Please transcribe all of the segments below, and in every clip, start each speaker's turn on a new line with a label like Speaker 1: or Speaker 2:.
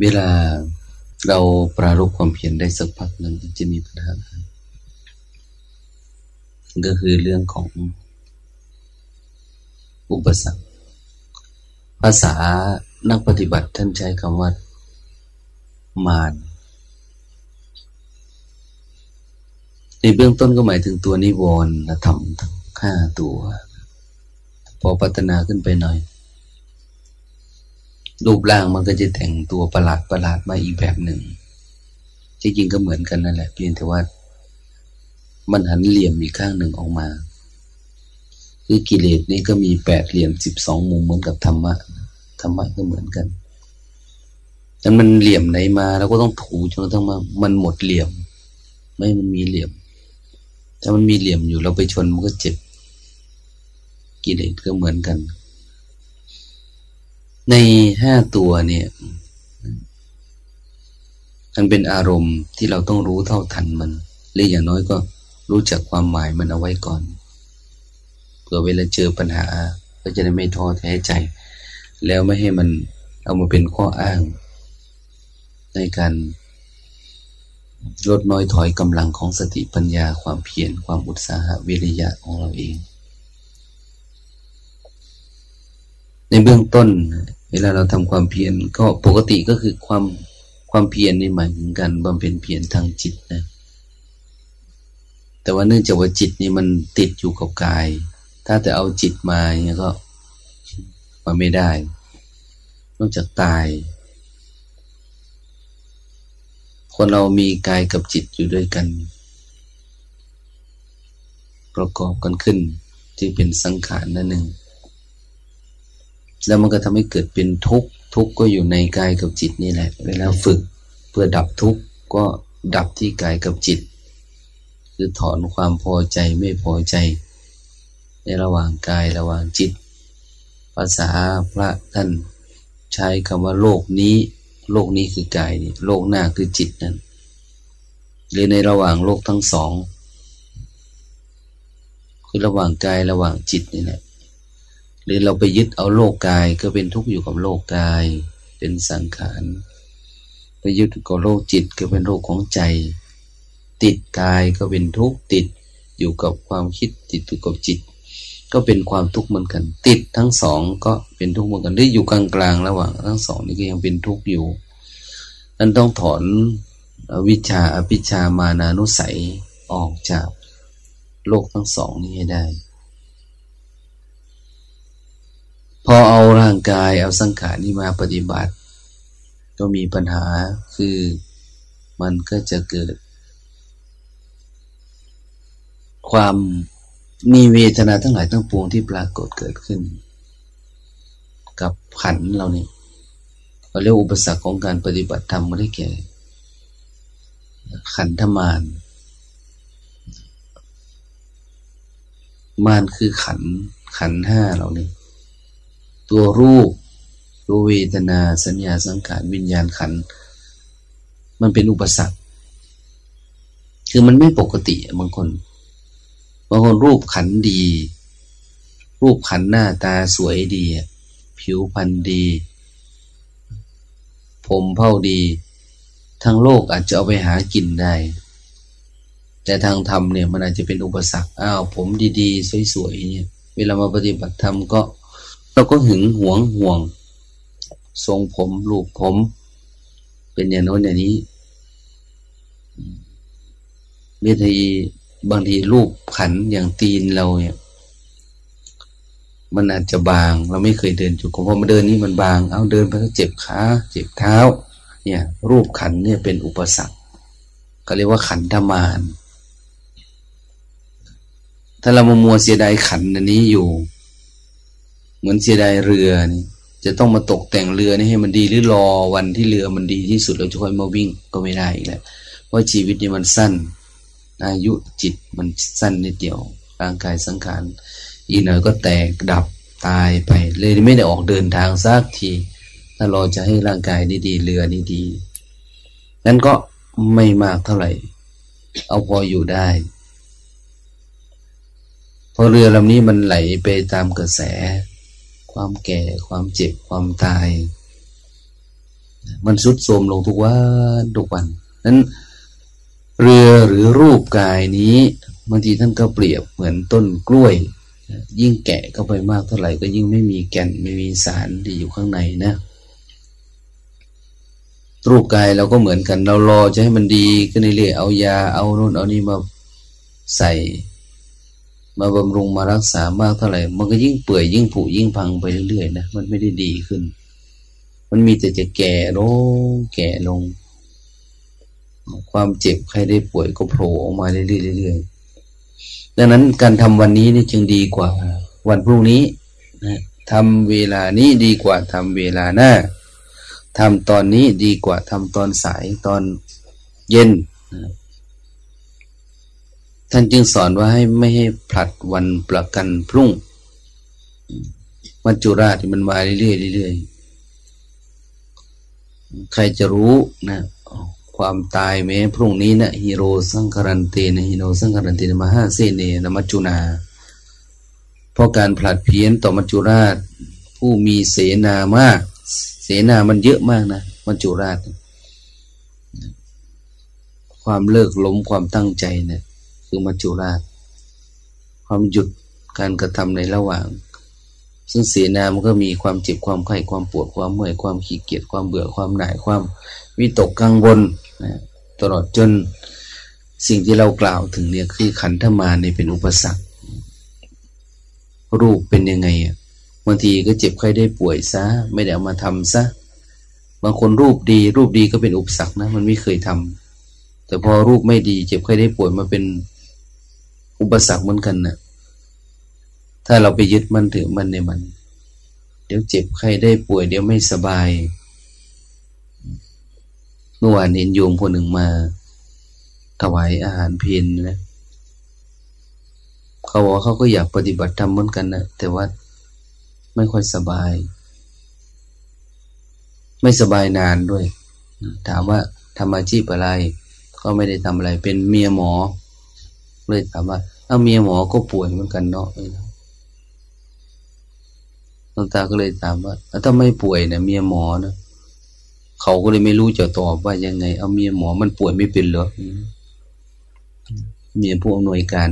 Speaker 1: เวลาเราปรารบความเพียรได้สักพักหนึ่งจะมีปัญหาก็คือเรื่องของอุปสรรค ภาษานักปฏิบัติท่านใช้คำว่า มารในเบื้องต้นก็หมายถึงตัวนิวรณ์ธรรมทั้งห้าตัว พอพัฒนาขึ้นไปหน่อย รูปร่างมันก็จะแต่งตัวประหลาดประหลาดมาอีกแบบหนึ่งจริงๆก็เหมือนกันนั่นแหละเพียงแต่ว่า มันหันเหลี่ยมอีกข้างหนึ่งออกมา คือกิเลสนี่ก็มีแปดเหลี่ยมสิบสองมุมเหมือนกับธรรมะธรรมะก็เหมือนกันแต่มันเหลี่ยมไหนมาเราก็ต้องถูจนกระทั่งมามันหมดเหลี่ยม ไม่มันมีเหลี่ยม ถ้ามันมีเหลี่ยมอยู่เราไปชนมันก็เจ็บ กิเลสก็เหมือนกัน ในห้าตัวเนี่ยมันเป็นอารมณ์ที่เราต้องรู้เท่าทันมันหรืออย่างน้อยก็รู้จักความหมายมันเอาไว้ก่อนเผื่อเวลาเจอปัญหา ก็จะได้ไม่ท้อแท้ใจ แล้วไม่ให้มันเอามาเป็นข้ออ้าง ในการลดน้อยถอยกำลังของสติปัญญาความเพียรความอุตสาหะวิริยะของเราเอง ในเบื้องต้น เวลาเราทำความเพียรก็ปกติก็คือความความเพียรนี่หมายถึงการบำเพ็ญเพียรทางจิตนะ แต่ว่าเนื่องจากว่าจิตนี่มันติดอยู่กับกาย ถ้าแต่เอาจิตมาเนี่ยก็มาไม่ได้ นอกจากตาย คนเรามีกายกับจิตอยู่ด้วยกัน ประกอบกันขึ้นที่เป็นสังขารนั่นหนึ่ง แล้วมันก็ทำให้เกิดเป็นทุกข์ทุกข์ก็อยู่ในกายกับจิตนี่แหละ เวลาฝึกเพื่อดับทุกข์ก็ดับที่กายกับจิต คือถอนความพอใจไม่พอใจ ในระหว่างกายระหว่างจิต ภาษาพระท่านใช้คำว่าโลกนี้ โลกนี้คือกายนี่โลกหน้าคือจิตนั่นหรือในระหว่างโลกทั้งสอง คือระหว่างกายระหว่างจิตนี่แหละ หรือเราไปยึดเอาโลกกายก็เป็นทุกข์อยู่กับโลกกาย เป็นสังขารไปยึดกับโลกจิตก็เป็นโลกของใจ ติดกายก็เป็นทุกข์ติดอยู่กับความคิดติดอยู่กับจิต ก็เป็นความทุกข์เหมือนกัน ติดทั้งสองก็เป็นทุกข์เหมือนกันหรือยู่กลางๆระหว่างทั้งสองนี่ก็ยังเป็นทุกข์อยู่นั้นต้องถอนวิชาอภิชามานานุสัยออกจากโลกทั้งสองนี้ให้ได้ พ อเอาร่างกายเอาสังขารนี้มาปฏิบัติ ก็มีปัญหาคือมันก็จะเกิด ความมีเวทนาทั้งหลายทั้งปวงที่ปรากฏเกิดขึ้น กับขันเราเนี่ยเราเรียกอุปสรรคของการปฏิบัติธรรมไม่ได้แก่ ขันธมานมานคือขันขันห้าเราเนี่ย ตัวรูปตัวเวทนาสัญญาสังขารวิญญาณขัน มันเป็นอุปสรรค คือมันไม่ปกติบางคน บางคนรูปขันดี รูปขันหน้าตาสวยดี ผิวพรรณดี ผมเผ่าดีทั้งโลกอาจจะเอาไปหากินได้ แต่ทางธรรมเนี่ยมันอาจจะเป็นอุปสรรค อ้าวผมดีๆ สวยๆเนี่ย เวลามาปฏิบัติธรรมก็ เราก็หึงหวงห่วง ทรงผมรูปผม เป็นอย่างโน้นอย่างนี้เวทีบางทีรูปขันอย่างตีนเราเนี่ย มันอาจจะบาง เราไม่เคยเดินจุกพอมาเดินนี่มันบาง เอาเดินไปก็เจ็บขาเจ็บเท้า เนี่ย รูปขันเนี่ยเป็นอุปสรรคก็เรียกว่าขันธมานถ้าเรามามัวเสียดายขันอันนี้อยู่ เหมือนเสียดายเรือนี่จะต้องมาตกแต่งเรือนี่ให้มันดีหรือรอวันที่เรือมันดีที่สุดเราจะค่อยมาวิ่งก็ไม่ได้อีกแล้วเพราะชีวิตนี่มันสั้น อายุจิตมันสั้นนิดเดียว ร่างกายสังขารอีกหน่อยก็แตกดับตายไป เลยไม่ได้ออกเดินทางสักที ถ้าเราจะให้ร่างกายนี้ดีเรือนี้ดีนั้นก็ไม่มากเท่าไหร่ เอาพออยู่ได้พอเรือลำนี้มันไหลไปตามกระแส ความแก่ ความเจ็บ ความตาย มันสุดโทมลงทุกวันทุกวัน นั้นเรือหรือรูปกายนี้บางทีท่านก็เปรียบเหมือนต้นกล้วย ยิ่งแกะเข้าไปมากเท่าไหร่ก็ยิ่งไม่มีแก่นไม่มีสารที่อยู่ข้างในนะรูปกายเราก็เหมือนกัน เรารอจะให้มันดีก็ในเรื่อยเอายาเอาโน่นเอานี่มาใส่ มาบำรุงมารักษามากเท่าไหร่ มันก็ยิ่งเปื่อยยิ่งผุยิ่งพังไปเรื่อยๆนะมันไม่ได้ดีขึ้น มันมีแต่จะแก่ลงแก่ลง ความเจ็บใครได้ป่วยก็โผล่ออกมาเรื่อยๆดังนั้นการทำวันนี้นี่จึงดีกว่า วันพรุ่งนี้นะทำเวลานี้ดีกว่าทำเวลาหน้าทำตอนนี้ดีกว่าทำตอนสายตอนเย็น ท่านจึงสอนว่าให้ไม่ให้ผลัดวันประกันพรุ่ง มัจจุราชที่มันมาเรื่อยๆเรื่อยๆใครจะรู้นะความตายแม้พรุ่งนี้นะ หิ โน สังคะรันเตนะ หิ โน สังคะรันเตนะมหาเสเนนะมัจจุนา เพราะการผัดเพี้ยนต่อมัจจุราช ผู้มีเสนามาก เสนามันเยอะมากนะมัจจุราช ความเลิกล้มความตั้งใจเนี่ย คือมัจจุราช ความหยุดการกระทำในระหว่าง ซึ่งเสนามันก็มีความเจ็บความไข้ความปวดความเมื่อยความขี้เกียจความเบื่อความหน่ายความวิตกกังวลนะตลอดจนสิ่งที่เรากล่าวถึงเนี่ยคือขันธมาในเป็นอุปสรรค รูปเป็นยังไงอะบางทีก็เจ็บไข้ได้ป่วยซะ ไม่ได้เอามาทำซะ บางคนรูปดี รูปดีก็เป็นอุปสรรคนะ มันไม่เคยทำแต่พอรูปไม่ดี เจ็บไข้ได้ป่วยมาเป็น อุปสรรคเหมือนกันนะถ้าเราไปยึดมันถือมันในมัน เดี๋ยวเจ็บไข้ได้ป่วย เดี๋ยวไม่สบาย เมื่อวานเห็นโยมคนหนึ่งมา ถวายอาหารเพนนะเขาบอกเขาก็อยากปฏิบัติธรรมเหมือนกันนะแต่ว่าไม่ค่อยสบาย ไม่สบายนานด้วย ถามว่าทำอาชีพอะไร ก็ไม่ได้ทำอะไร เป็นเมียหมอ เลยถามว่าเอาเมียหมอก็ป่วยเหมือนกันเนาะหลวงตาก็เลยถามว่าถ้าไม่ป่วยเนี่ยเมียหมอนะเขาก็เลยไม่รู้จะตอบว่ายังไง เอาเมียหมอมันป่วยไม่เป็นเหรอเมียผู้อำนวยการ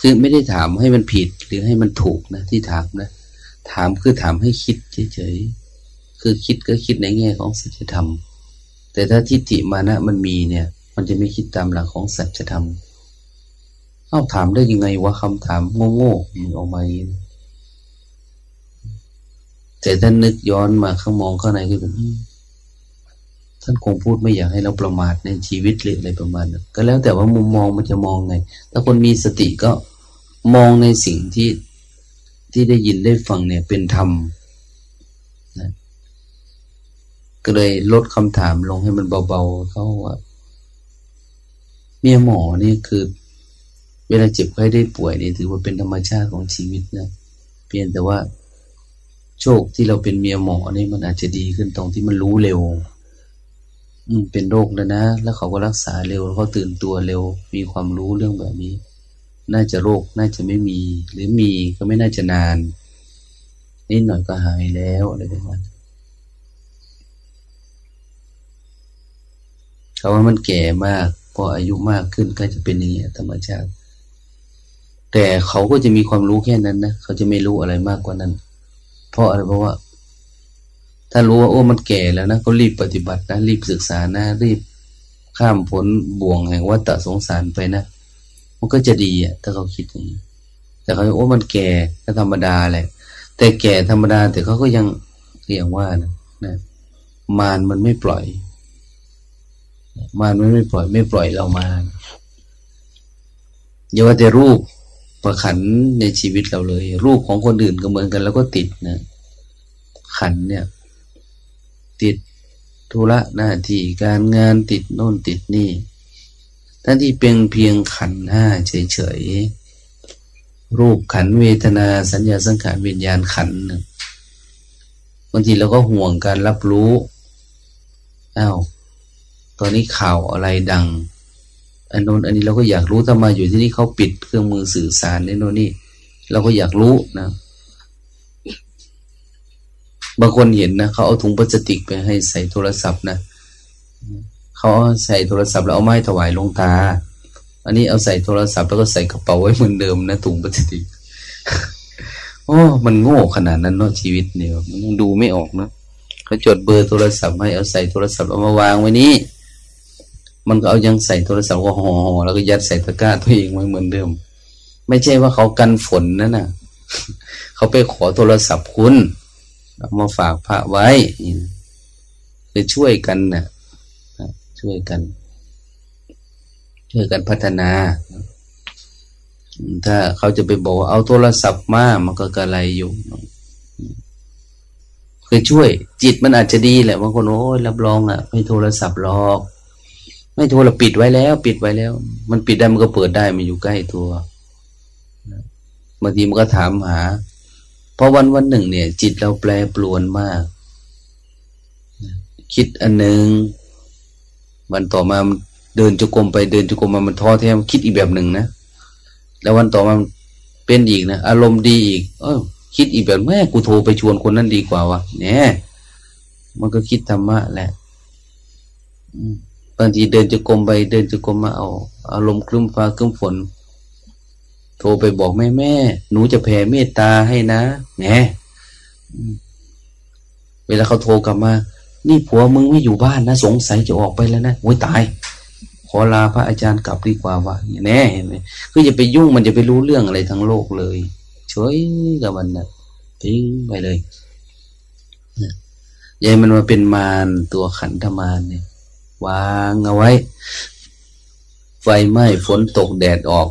Speaker 1: คือไม่ได้ถามให้มันผิดหรือให้มันถูกนะที่ถามนะ ถามคือถามให้คิดเฉยๆคือคิดก็คิดในแง่ของสัจธรรม แต่ถ้าทิฏฐิมานะมันมีเนี่ย มันจะไม่คิดตามหลักของสัจธรรมเอ้าถามได้ยังไงวะคำถามโง่ๆมันออกมาองแต่ท่านนึกย้อนมาข้างมองข้างในก็เป็นท่านคงพูดไม่อยากให้เราประมาทในชีวิตหรืออะไรประมาณนั้นก็แล้วแต่ว่ามุมมองมันจะมองไง ถ้าคนมีสติก็มองในสิ่งที่ที่ได้ยินได้ฟังเนี่ยเป็นธรรมนะก็เลยลดคำถามลงให้มันเบาๆ เขาว่า เมียหมอนี่คือ เวลาเจ็บไข้ได้ป่วยนี่ถือว่าเป็นธรรมชาติของชีวิตนะเพียงแต่ว่าโชคที่เราเป็นเมียหมอนี่มันอาจจะดีขึ้นตรงที่มันรู้เร็วเป็นโรคแล้วนะ แล้วเขาก็รักษาเร็วเขาตื่นตัวเร็ว มีความรู้เรื่องแบบนี้ น่าจะโรคน่าจะไม่มี หรือมีก็ไม่น่าจะนานนิดหน่อยก็หายแล้วอะไรแบบนั้นเขาว่ามันแก่มาก พออายุมากขึ้นก็จะเป็นอย่างนี้ธรรมชาติ แต่เขาก็จะมีความรู้แค่นั้นนะเขาจะไม่รู้อะไรมากกว่านั้น เพราะอะไรเพราะว่า ถ้ารู้ว่าโอ้มันแก่แล้วนะก็รีบปฏิบัตินะรีบศึกษานะ รีบข้ามพ้นบ่วงแห่งวัฏสงสารไปนะมันก็จะดีอะ ถ้าเขาคิดอย่างนี้แต่เขาโอ้มันแก่ก็ธรรมดาแหละ แต่แก่ธรรมดาแต่เขาก็ยังเรียกว่านะนะมารมันไม่ปล่อย มารมันไม่ปล่อยไม่ปล่อยเรามาอย่าว่าแต่รูปประขันในชีวิตเราเลย รูปของคนอื่นก็เหมือนกัน แล้วก็ติดนะขันเนี่ย ติดธุระหน้าที่การงานติดโน่นติดนี่ท่านที่เป็นเพียงขันห้าเฉยๆรูปขันเวทนาสัญญาสังขารวิญญาณขันหนึ่งบางทีเราก็ห่วงการรับรู้อา้าว ตอนนี้ข่าวอะไรดัง อันโน้นอันนี้เราก็อยากรู้ทำไมอยู่ที่นี่เขาปิดเครื่องมือสื่อสารในโน่นนี่เราก็อยากรู้นะบางคนเห็นนะเขาเอาถุงพลาสติกไปให้ใส่โทรศัพท์นะเขาใส่โทรศัพท์แล้วเอาไม้ถวายลงตา อันนี้เอาใส่โทรศัพท์แล้วก็ใส่กระเป๋าไว้เหมือนเดิมนะถุงพลาสติกโอ้มันโง่ขนาดนั้นเนาะชีวิตเนี่ยมันยังดูไม่ออกนะเขาจดเบอร์โทรศัพท์ให้เอาใส่โทรศัพท์เอามาวางไว้นี้ มันก็เอายังใส่โทรศัพท์ก็ห่อแล้วก็ยัดใส่ตะกร้าตัวเองไว้เหมือนเดิม ไม่ใช่ว่าเขากันฝนนั่นน่ะ เขาไปขอโทรศัพท์คุณเอามาฝากพระไว้จะช่วยกันนะช่วยกัน ช่วยกันพัฒนา ถ้าเขาจะไปบอกว่าเอาโทรศัพท์มา มันก็กระไรอยู่คือช่วย จิตมันอาจจะดีแหละบางคนโอ้ยรับรองอะ ไม่โทรศัพท์หรอก ไม่โทราปิดไว้แล้ว ปิดไว้แล้ว มันปิดได้มันก็เปิดได้มันอยู่ใกล้ตัวบางทีมันก็ถามหาพราะวันวันหนึ่ง เนี่ย จิตเราแปรปรวนมาก คิดอันหนึ่งวันต่อมาเดินจุกรมไปเดินจุกรมมามันท้อแท้คิดอีกแบบหนึ่งนะแล้ววันต่อมาเป็นอีกนะอารมณ์ดีอีก เออคิดอีกแบบแม่กูโทรไปชวนคนนั้นดีกว่าวะเนี่ยมันก็คิดธรรมะแหละ บางทีเดินจุกรมไปเดินจุกรมมาเอา อารมณ์คลึ้มฟ้าคลึ้มฝน โทรไปบอกแม่แม่ หนูจะแผ่เมตตาให้นะแหมเวลาเขาโทรกลับมา นี่ผัวมึงไม่อยู่บ้านนะ สงสัยจะออกไปแล้วนะโอ้ยตาย ขอลาพระอาจารย์กลับดีกว่าวะแน่เห็นไหมคืออย่าไปยุ่งมันจะไปรู้เรื่องอะไรทั้งโลกเลยเฉยกับมันนะทิ้งไปเลยยายมันมาเป็นมารตัวขันธมารเนี่ย วางเอาไว้ ไฟไหม้ฝนตกแดดออก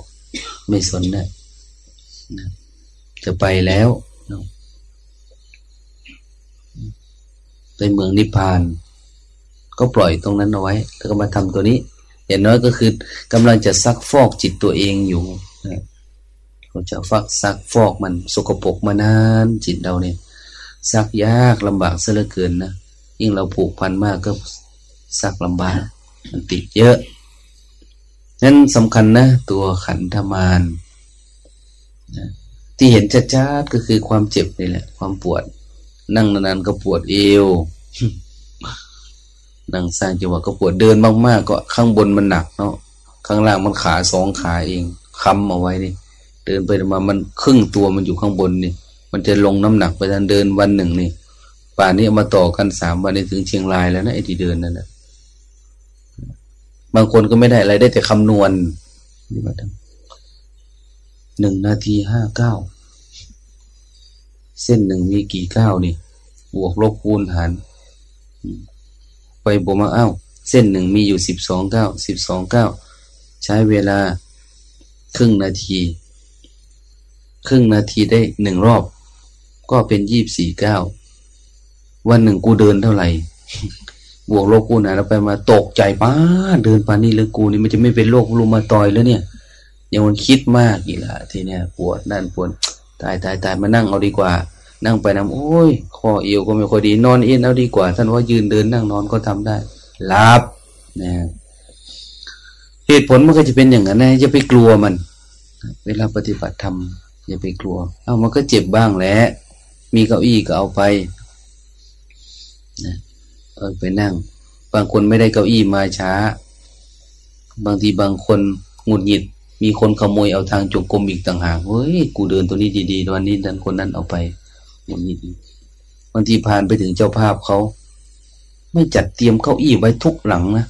Speaker 1: ไม่สนนะจะไปแล้วไปเมืองนิพพาน ก็ปล่อยตรงนั้นเอาไว้ แล้วก็มาทำตัวนี้ อย่างน้อยก็คือกำลังจะซักฟอกจิตตัวเองอยู่เขาจะฟักซักฟอกมันสกปรกมานานจิตเราเนี่ยซักยากลำบากเสียเหลือเกินนะยิ่งเราผูกพันมากก็ ซักลำบากมันติดเยอะนั้นสำคัญนะ ตัวขันธมารที่เห็นชัดๆก็คือความเจ็บนี่แหละ ความปวด นั่งนานๆก็ปวดเอวนั่งสร้างจังหวะก็ปวดเดินมากๆ ก็ข้างบนมันหนักเนาะข้างล่างมันขาสองขาเองค้ำเอาไว้นี่เดินไปมามันครึ่งตัวมันอยู่ข้างบนนี่ มันจะลงน้ำหนักไปทันเดินวันหนึ่งนี่ ป่านนี้มาต่อกันสามวันนี้ถึงเชียงรายแล้วนะไอ้ที่เดินนั่นแหละ บางคนก็ไม่ได้อะไรได้แต่คำนวณนี่มาทำหนึ่งนาทีห้าเก้าเส้นหนึ่งมีกี่เก้านี่บวกลบคูณหารไปบวกมาอ้าวเส้นหนึ่งมีอยู่สิบสองเก้าสิบสองเก้าใช้เวลาครึ่งนาที ครึ่งนาทีได้หนึ่งรอบ ก็เป็นยี่บสี่เก้าวันหนึ่งกูเดินเท่าไหร่ บวกโรคกูนะแล้วไปมาตกใจป้าเดินปานี่หรือกูนี่มันจะไม่เป็นโรครูมาตอยแล้วเนี่ยยังมันคิดมากอีกละทีเนี้ยปวดนั่นปวดตายตายตายมานั่งเอาดีกว่า นั่งไปนำโอ้ยคอเอวก็ไม่ค่อยดีนอนเอ็นเอาดีกว่าท่านว่ายืนเดินนั่งนอนก็ทำได้หลับนะเหตุผลมันก็จะเป็นอย่างนั้นนะอย่าไปกลัวมัน เวลาปฏิบัติธรรมอย่าไปกลัว เอามันก็เจ็บบ้างแหละมีเก้าอี้ก็เอาไปนะ เออไปนั่ง บางคนไม่ได้เก้าอี้มาช้า บางทีบางคนหงุดหงิด มีคนขโมยเอาทางจงกรมอีกต่างหากเฮ้ยกูเดินตัวนี้ดีๆตอนนี้ดันคนนั้นเอาไปหงุดหงิดบางทีผ่านไปถึงเจ้าภาพเขาไม่จัดเตรียมเก้าอี้ไว้ทุกหลังนะ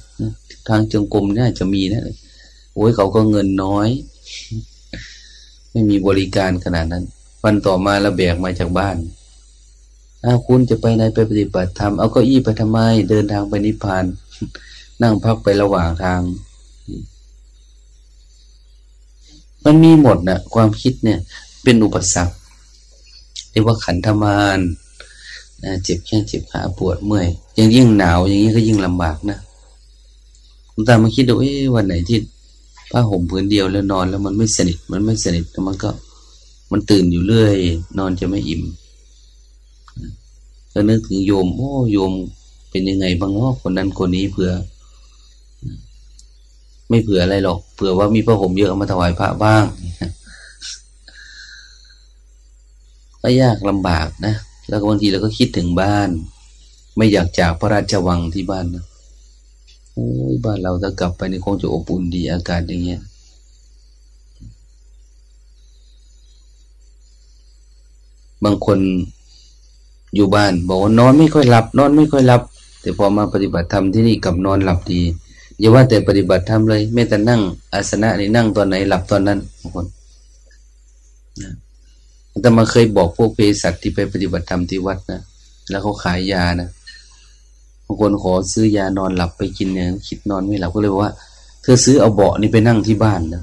Speaker 1: ทางจงกรมน่าจะมีนะโอ้ยเขาก็เงินน้อย ไม่มีบริการขนาดนั้น วันต่อมาระแบกมาจากบ้าน อาคุณจะไปไหนไปปฏิบัติธรรมเอาเก้าอี้ไปทำไม เดินทางไปนิพพาน นั่งพักไประหว่างทาง มันมีหมดนะความคิดเนี่ย เป็นอุปสรรคเรียกว่าขันธมารนะเจ็บแข้งเจ็บขาปวดเมื่อยยังยิ่งหนาวอย่างนี้ก็ยิ่งลำบากนะผมตามมาคิดดูเอ๊วันไหนที่ผ้าห่มพื้นเดียวแล้วนอนแล้วมันไม่สนิท มันไม่สนิทแล้วมันก็ มันตื่นอยู่เรื่อย นอนจะไม่อิ่ม ก็นึกถึงโยมโอ้โยมเป็นยังไงบ้างเนาะคนนั้นคนนี้เผื่อ ไม่เผื่ออะไรหรอกเผื่อว่ามีพระห่มเยอะมาถวายพระบ้างก็ยากลำบากนะแล้วบางทีเราก็คิดถึงบ้าน ไม่อยากจากพระราชวังที่บ้านนะโอ้ยบ้านเราถ้ากลับไปนี่คงจะอบอุ่นดีอากาศอย่างเงี้ยบางคน อยู่บ้าน บอกว่านอนไม่ค่อยหลับ นอนไม่ค่อยหลับ แต่พอมาปฏิบัติธรรมที่นี่กับนอนหลับดีอย่าว่าแต่ปฏิบัติธรรมเลยแม้แต่นั่ง อาสนะนี่นั่งตอนไหนหลับตอนนั้นบางคนแต่มาเคยบอกพวกเภสัชที่ไปปฏิบัติธรรมที่วัดนะแล้วเขาขายยานะบางคนขอซื้อยานอนหลับไปกินเนี่ยคิดนอนไม่หลับก็เลยบอกว่า เธอซื้อเอาเบาะนี่ไปนั่งที่บ้านนะ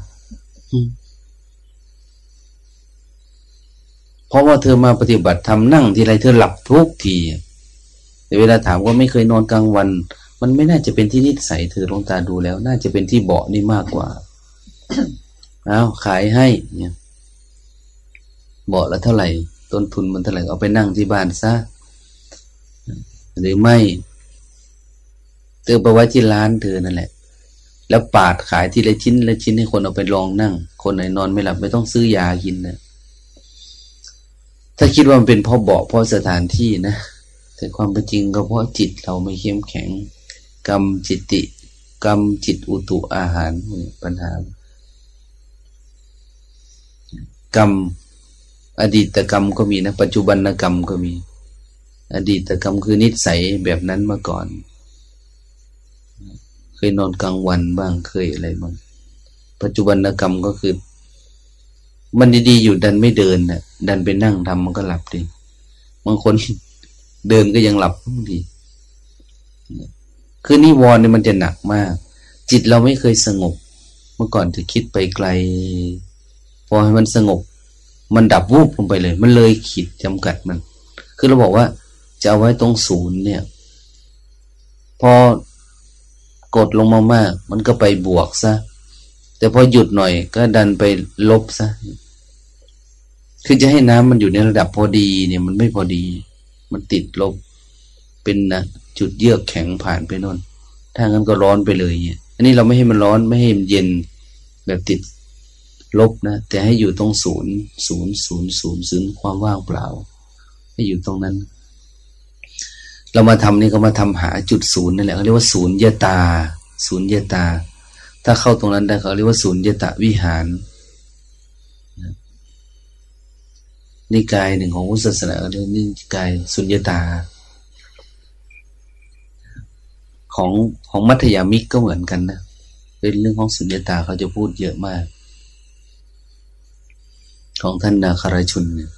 Speaker 1: เพราะว่าเธอมาปฏิบัติทำนั่งทีไรเธอหลับทุกทีแต่เวลาถามว่าไม่เคยนอนกลางวัน มันไม่น่าจะเป็นที่นิสัยเธอลงตาดูแล้ว น่าจะเป็นที่เบาะนี่มากกว่าเอาขายให้เนี่ยเบาะละเท่าไหร่ ต้นทุนมันเท่าไหร่เอาไปนั่งที่บ้านซะหรือไม่เธอไปไว้ที่ร้านเธอนั่นแหละ แล้วปาดขายทีละชิ้นละชิ้นให้คนเอาไปลองนั่ง คนไหนนอนไม่หลับไม่ต้องซื้อยากินนะ ถ้าคิดว่ามันเป็นเพราะเบาเพราะสถานที่นะ แต่ความเป็นจริงก็เพราะจิตเราไม่เข้มแข็ง กรรมจิตติ กรรมจิตอุตุอาหารปัญหา กรรม อดีตกรรมก็มีนะ ปัจจุบันกรรมก็มี อดีตกรรมคือนิสัยแบบนั้นมาก่อน เคยนอนกลางวันบ้างเคยอะไรบ้างปัจจุบันกรรมก็คือ มันดีๆอยู่ดันไม่เดินนะ่ะดันไปนั่งทำมันก็หลับดีบางคนเดินก็ยังหลับบางทีคือนิวรณ์เนี่ยมันจะหนักมาก จิตเราไม่เคยสงบ เมื่อก่อนจะคิดไปไกล พอให้มันสงบ มันดับวูบลงไปเลย มันเลยขีดจำกัดมัน คือเราบอกว่า จะเอาไว้ตรงศูนย์เนี่ย พอกดลงมามาก มันก็ไปบวกซะแต่พอหยุดหน่อยก็ดันไปลบซะ คือจะให้น้ำมันอยู่ในระดับพอดีเนี่ยมันไม่พอดี มันติดลบเป็นนะจุดเยือกแข็งผ่านไปนนถ้างั้นก็ร้อนไปเลยเนี่ย อันนี้เราไม่ให้มันร้อนไม่ให้มันเย็นแบบติดลบนะ แต่ให้อยู่ตรงศูนย์ศูนย์ศูนย์ศูนย์ศูนย์ความว่างเปล่า ให้อยู่ตรงนั้น เรามาทำนี่ก็มาทำหาจุดศูนย์นั่นแหละเขาเรียกว่าศูนย์ยตา ศูนย์ยตา ถ้าเข้าตรงนั้นได้เขาเรียกว่าศูนย์ยตาวิหาร นิกายหนึ่งของพุทธศาสนาเรียกนิกายสุญญตา ของของมัธยามิกก็เหมือนกันนะเป็นเรื่องของสุญญตาเขาจะพูดเยอะมาก ของท่านนาคารชุนเนี่ย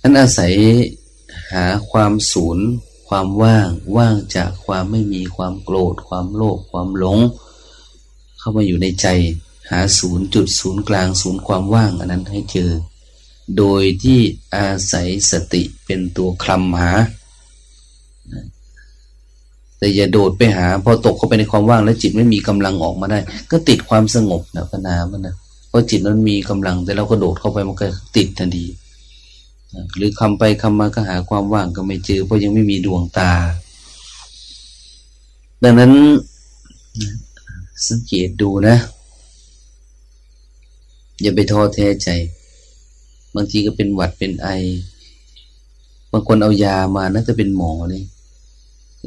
Speaker 1: ท่านอาศัยหาความศูนย์ ความว่าง ว่างจากความไม่มีความโกรธ ความโลภความหลง เข้ามาอยู่ในใจ หาศูนย์จุดศูนย์กลางศูนย์ความว่างอันนั้นให้เจอ โดยที่อาศัยสติเป็นตัวคลำหา แต่อย่าโดดไปหา พอตกเข้าไปในความว่างแล้วจิตไม่มีกำลังออกมาได้ ก็ติดความสงบนะพนามันนะเพราะจิตมันมีกำลัง แต่เราก็โดดเข้าไปมันก็ติดทันทีหรือคำไปคำมาก็หาความว่างก็ไม่เจอ เพราะยังไม่มีดวงตา ดังนั้นสังเกตดูนะ อย่าไปท้อแท้ใจ บางทีก็เป็นหวัดเป็นไอ บางคนเอายามาน่าจะเป็นหมอเลย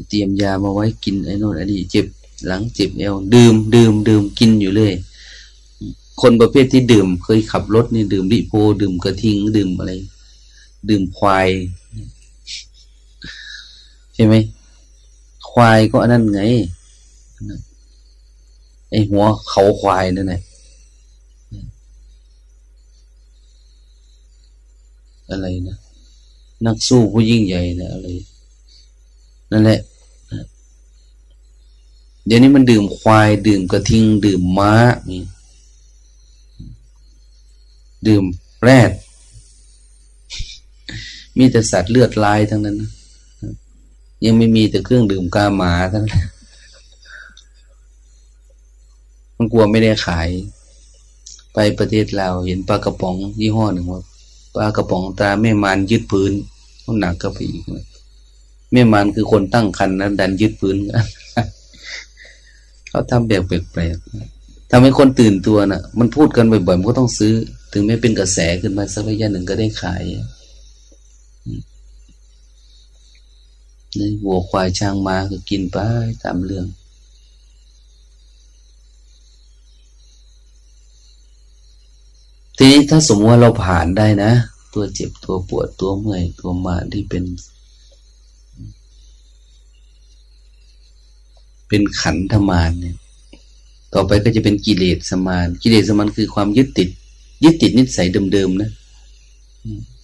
Speaker 1: เตรียมยามาไว้กินไอ้นู่นไอ้นี่เจ็บหลังเจ็บเอวดื่มดื่มดื่มกินอยู่เลย คนประเภทที่ดื่ม เคยขับรถนี่ดื่มดิโพ ดื่มกระทิงดื่มอะไร ดื่มควายใช่ไหมควายก็อันนั้นไงไอหัวเขาควายนั่นแหละ อะไรนะนักสู้ผู้ยิ่งใหญ่นะอะไร นั่นแหละเดี๋ยวนี้มันดื่มควาย ดื่มกระทิง ดื่มม้านี่ดื่มแรด มีแต่สัตว์เลือดลายทั้งนั้นยังไม่มีแต่เครื่องดื่มกาหมาทั้งนั้นมันกลัวไม่ได้ขาย ไปประเทศลาวเห็นปลากระป๋องยี่ห้อหนึ่งว่า ปลากระป๋องตาแม่มานยึดพื้นมันหนักก็ไปอีกแม่มานคือคนตั้งคันนะดันยึดพื้นเขาทำแบบแปลกๆทำให้คนตื่นตัวนะ่ะ มันพูดกันบ่อยๆมันก็ต้องซื้อ ถึงแม้เป็นกระแสขึ้นมาสักระยะหนึ่งก็ได้ขายนี่วัวควายช้างมาก็กินไปตามเรื่อง ทีนี้ถ้าสมมติว่าเราผ่านได้นะ ตัวเจ็บตัวปวดตัวเมื่อยตัวมาที่เป็น เป็นขันธมานเนี่ย ต่อไปก็จะเป็นกิเลสสมาน กิเลสสมานคือความยึดติด ยึดติดนิสัยเดิมๆนะ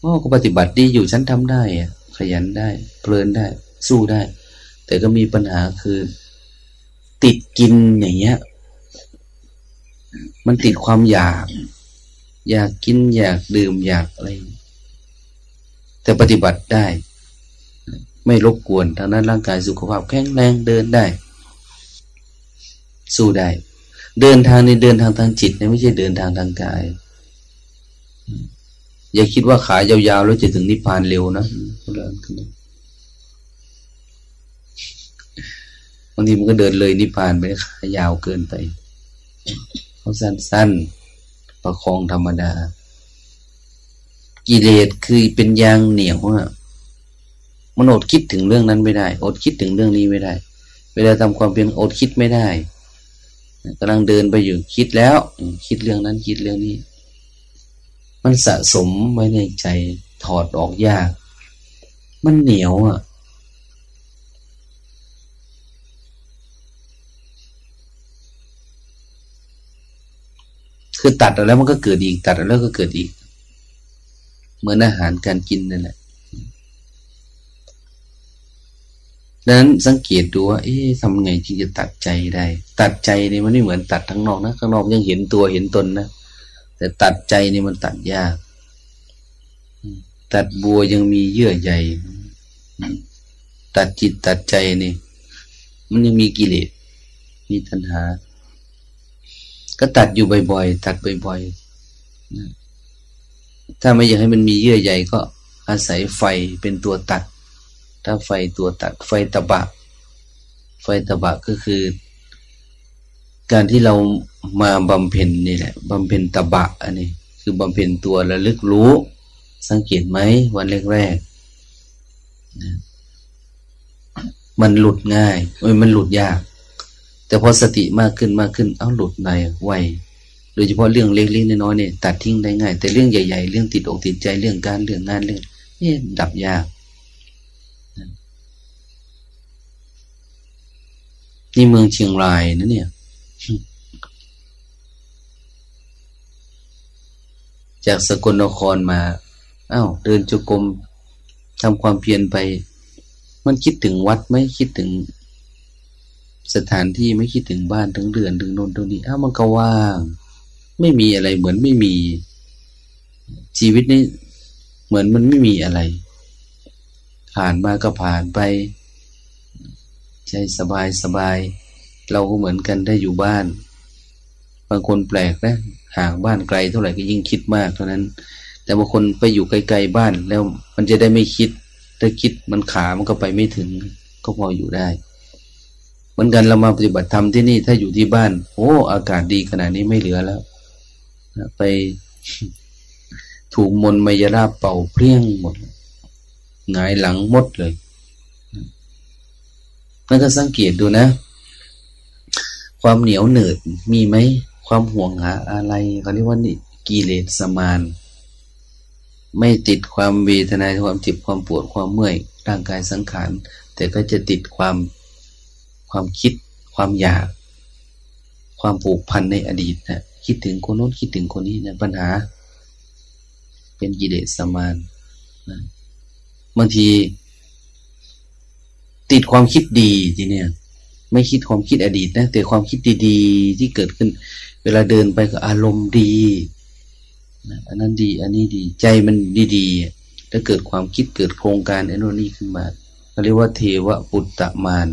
Speaker 1: อ๋อก็ปฏิบัติดีอยู่ฉันทำได้อะขยันได้เพลินได้ สู้ได้ แต่ก็มีปัญหาคือ ติดกินอย่างเงี้ย มันติดความอยาก อยากกินอยากดื่มอยากอะไร แต่ปฏิบัติได้ ไม่รบกวนทางนั้นร่างกายสุขภาพแข็งแรงเดินได้ สู้ได้ เดินทางในเดินทางทางจิตไม่ใช่เดินทางทางกาย อย่าคิดว่าขายาวๆแล้วจะถึงนิพพานเร็วนะบางทีมันก็เดินเลยนิพพานไปขายาวเกินไป เขาสั้นๆ ประคองธรรมดา กิเลสคือเป็นยางเหนียวอะมันอดคิดถึงเรื่องนั้นไม่ได้ อดคิดถึงเรื่องนี้ไม่ได้ เวลาทำความเพียรอดคิดไม่ได้กำลังเดินไปอยู่คิดแล้ว คิดเรื่องนั้นคิดเรื่องนี้ มันสะสมไว้ในใจถอดออกยาก มันเหนียวอะ คือตัดแล้วมันก็เกิดอีก ตัดแล้วก็เกิดอีก เหมือนอาหารการกินนั่นแหละดังนั้นสังเกตดูว่าเอ๊ะทำไงจึงจะตัดใจได้ ตัดใจนี่มันไม่เหมือนตัดทั้งนอกนะข้างนอกยังเห็นตัวเห็นตนนะแต่ตัดใจนี่มันตัดยาก ตัดบัวยังมีเยื่อใยตัดจิตตัดใจนี่ มันยังมีกิเลสมีตัณหา ก็ตัดอยู่บ่อยๆ ตัดบ่อยๆ ถ้าไม่อยากให้มันมีเยื่อใยก็อาศัยไฟเป็นตัวตัด ถ้าไฟตัวตัด ไฟตะบะ ไฟตะบะก็คือ การที่เรามาบำเพ็ญนี่แหละบำเพ็ญตะบะ อันนี้ คือบำเพ็ญตัวระลึกรู้ สังเกตไหมวันแรกๆมันหลุดง่ายเอ้ยมันหลุดยาก แต่พอสติมากขึ้นมากขึ้น เอาหลุดในไวโดยเฉพาะเรื่องเล็กๆน้อยๆเนี่ยตัดทิ้งได้ง่าย แต่เรื่องใหญ่ๆ เรื่องติดอกติดใจเรื่องการเรื่องงานเรื่องนี่ดับยากนี่เมืองเชียงรายนะเนี่ย จากสกลนครมาอ้าวเดินจุกรมทำความเพียรไป มันคิดถึงวัดไหมคิดถึง สถานที่ไม่คิดถึงบ้านถึงเรือนถึงโน่นตรงนี้อ้าวมันก็ว่าง ไม่มีอะไรเหมือนไม่มี ชีวิตนี้เหมือนมันไม่มีอะไร ผ่านมาก็ผ่านไปใจสบายสบาย เราก็เหมือนกันได้อยู่บ้าน บางคนแปลกนะห่างบ้านไกลเท่าไหร่ก็ยิ่งคิดมากเท่านั้น แต่บางคนไปอยู่ไกลๆบ้านแล้วมันจะได้ไม่คิดถ้าคิดมันขามันก็ไปไม่ถึง ก็พออยู่ได้ เหมือนกันเรามาปฏิบัติธรรมที่นี่ ถ้าอยู่ที่บ้าน โอ้อากาศดีขนาดนี้ไม่เหลือแล้วไปถูกมนมายราเป่าเพี้ยงหมดหงายหลังมดเลยนั่นก็สังเกตดูนะ ความเหนียวเหนืดมีไหม ความห่วงหาอะไรเขาเรียกว่านี่กิเลสมาน ไม่ติดความเวทนาความเจ็บความปวดความเมื่อยร่างกายสังขาร แต่ก็จะติดความ ความคิด ความอยาก ความผูกพันในอดีตนะคิดถึงคนโน้นคิดถึงคนนี้นะปัญหา เป็นกิเลสสมานนะบางที ติดความคิดดีทีเนี้ยไม่คิดความคิดอดีตนะแต่ความคิดดีๆที่เกิดขึ้น เวลาเดินไปก็อารมณ์ดีอันนั้นดี อันนี้ดี ใจมันดีๆถ้าเกิดความคิดเกิดโครงการไอ้นนี่ขึ้นมาเขาเรียกว่าเทวปุตตะมาน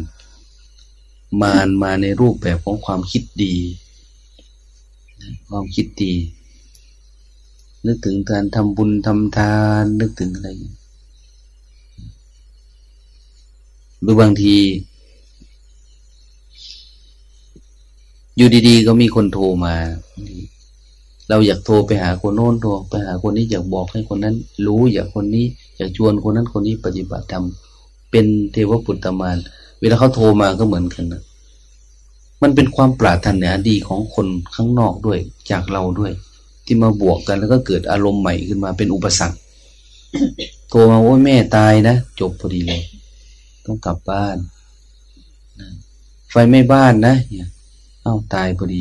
Speaker 1: มานมาในรูปแบบของความคิดดี ความคิดดี นึกถึงการทำบุญทำทาน นึกถึงอะไรหรือบางที อยู่ดีๆ ก็มีคนโทรมา เราอยากโทรไปหาคนโน้นโทรไปหาคนนี้อยากบอกให้คนนั้น รู้อยากคนนี้ อยากชวนคนนั้นคนนี้ปฏิบัติธรรมเป็นเทวปุตตมาน วลาเขาโทรมาก็เหมือนกันนะมันเป็นความปรารถนาดีของคนข้างนอกด้วย จากเราด้วย ที่มาบวกกันแล้วก็เกิดอารมณ์ใหม่ขึ้นมาเป็นอุปสรรคโทรมาว่าแม่ตายนะจบพอดีเลย ต้องกลับบ้านไฟไม่บ้านนะเนี่ยเอ้าตายพอดี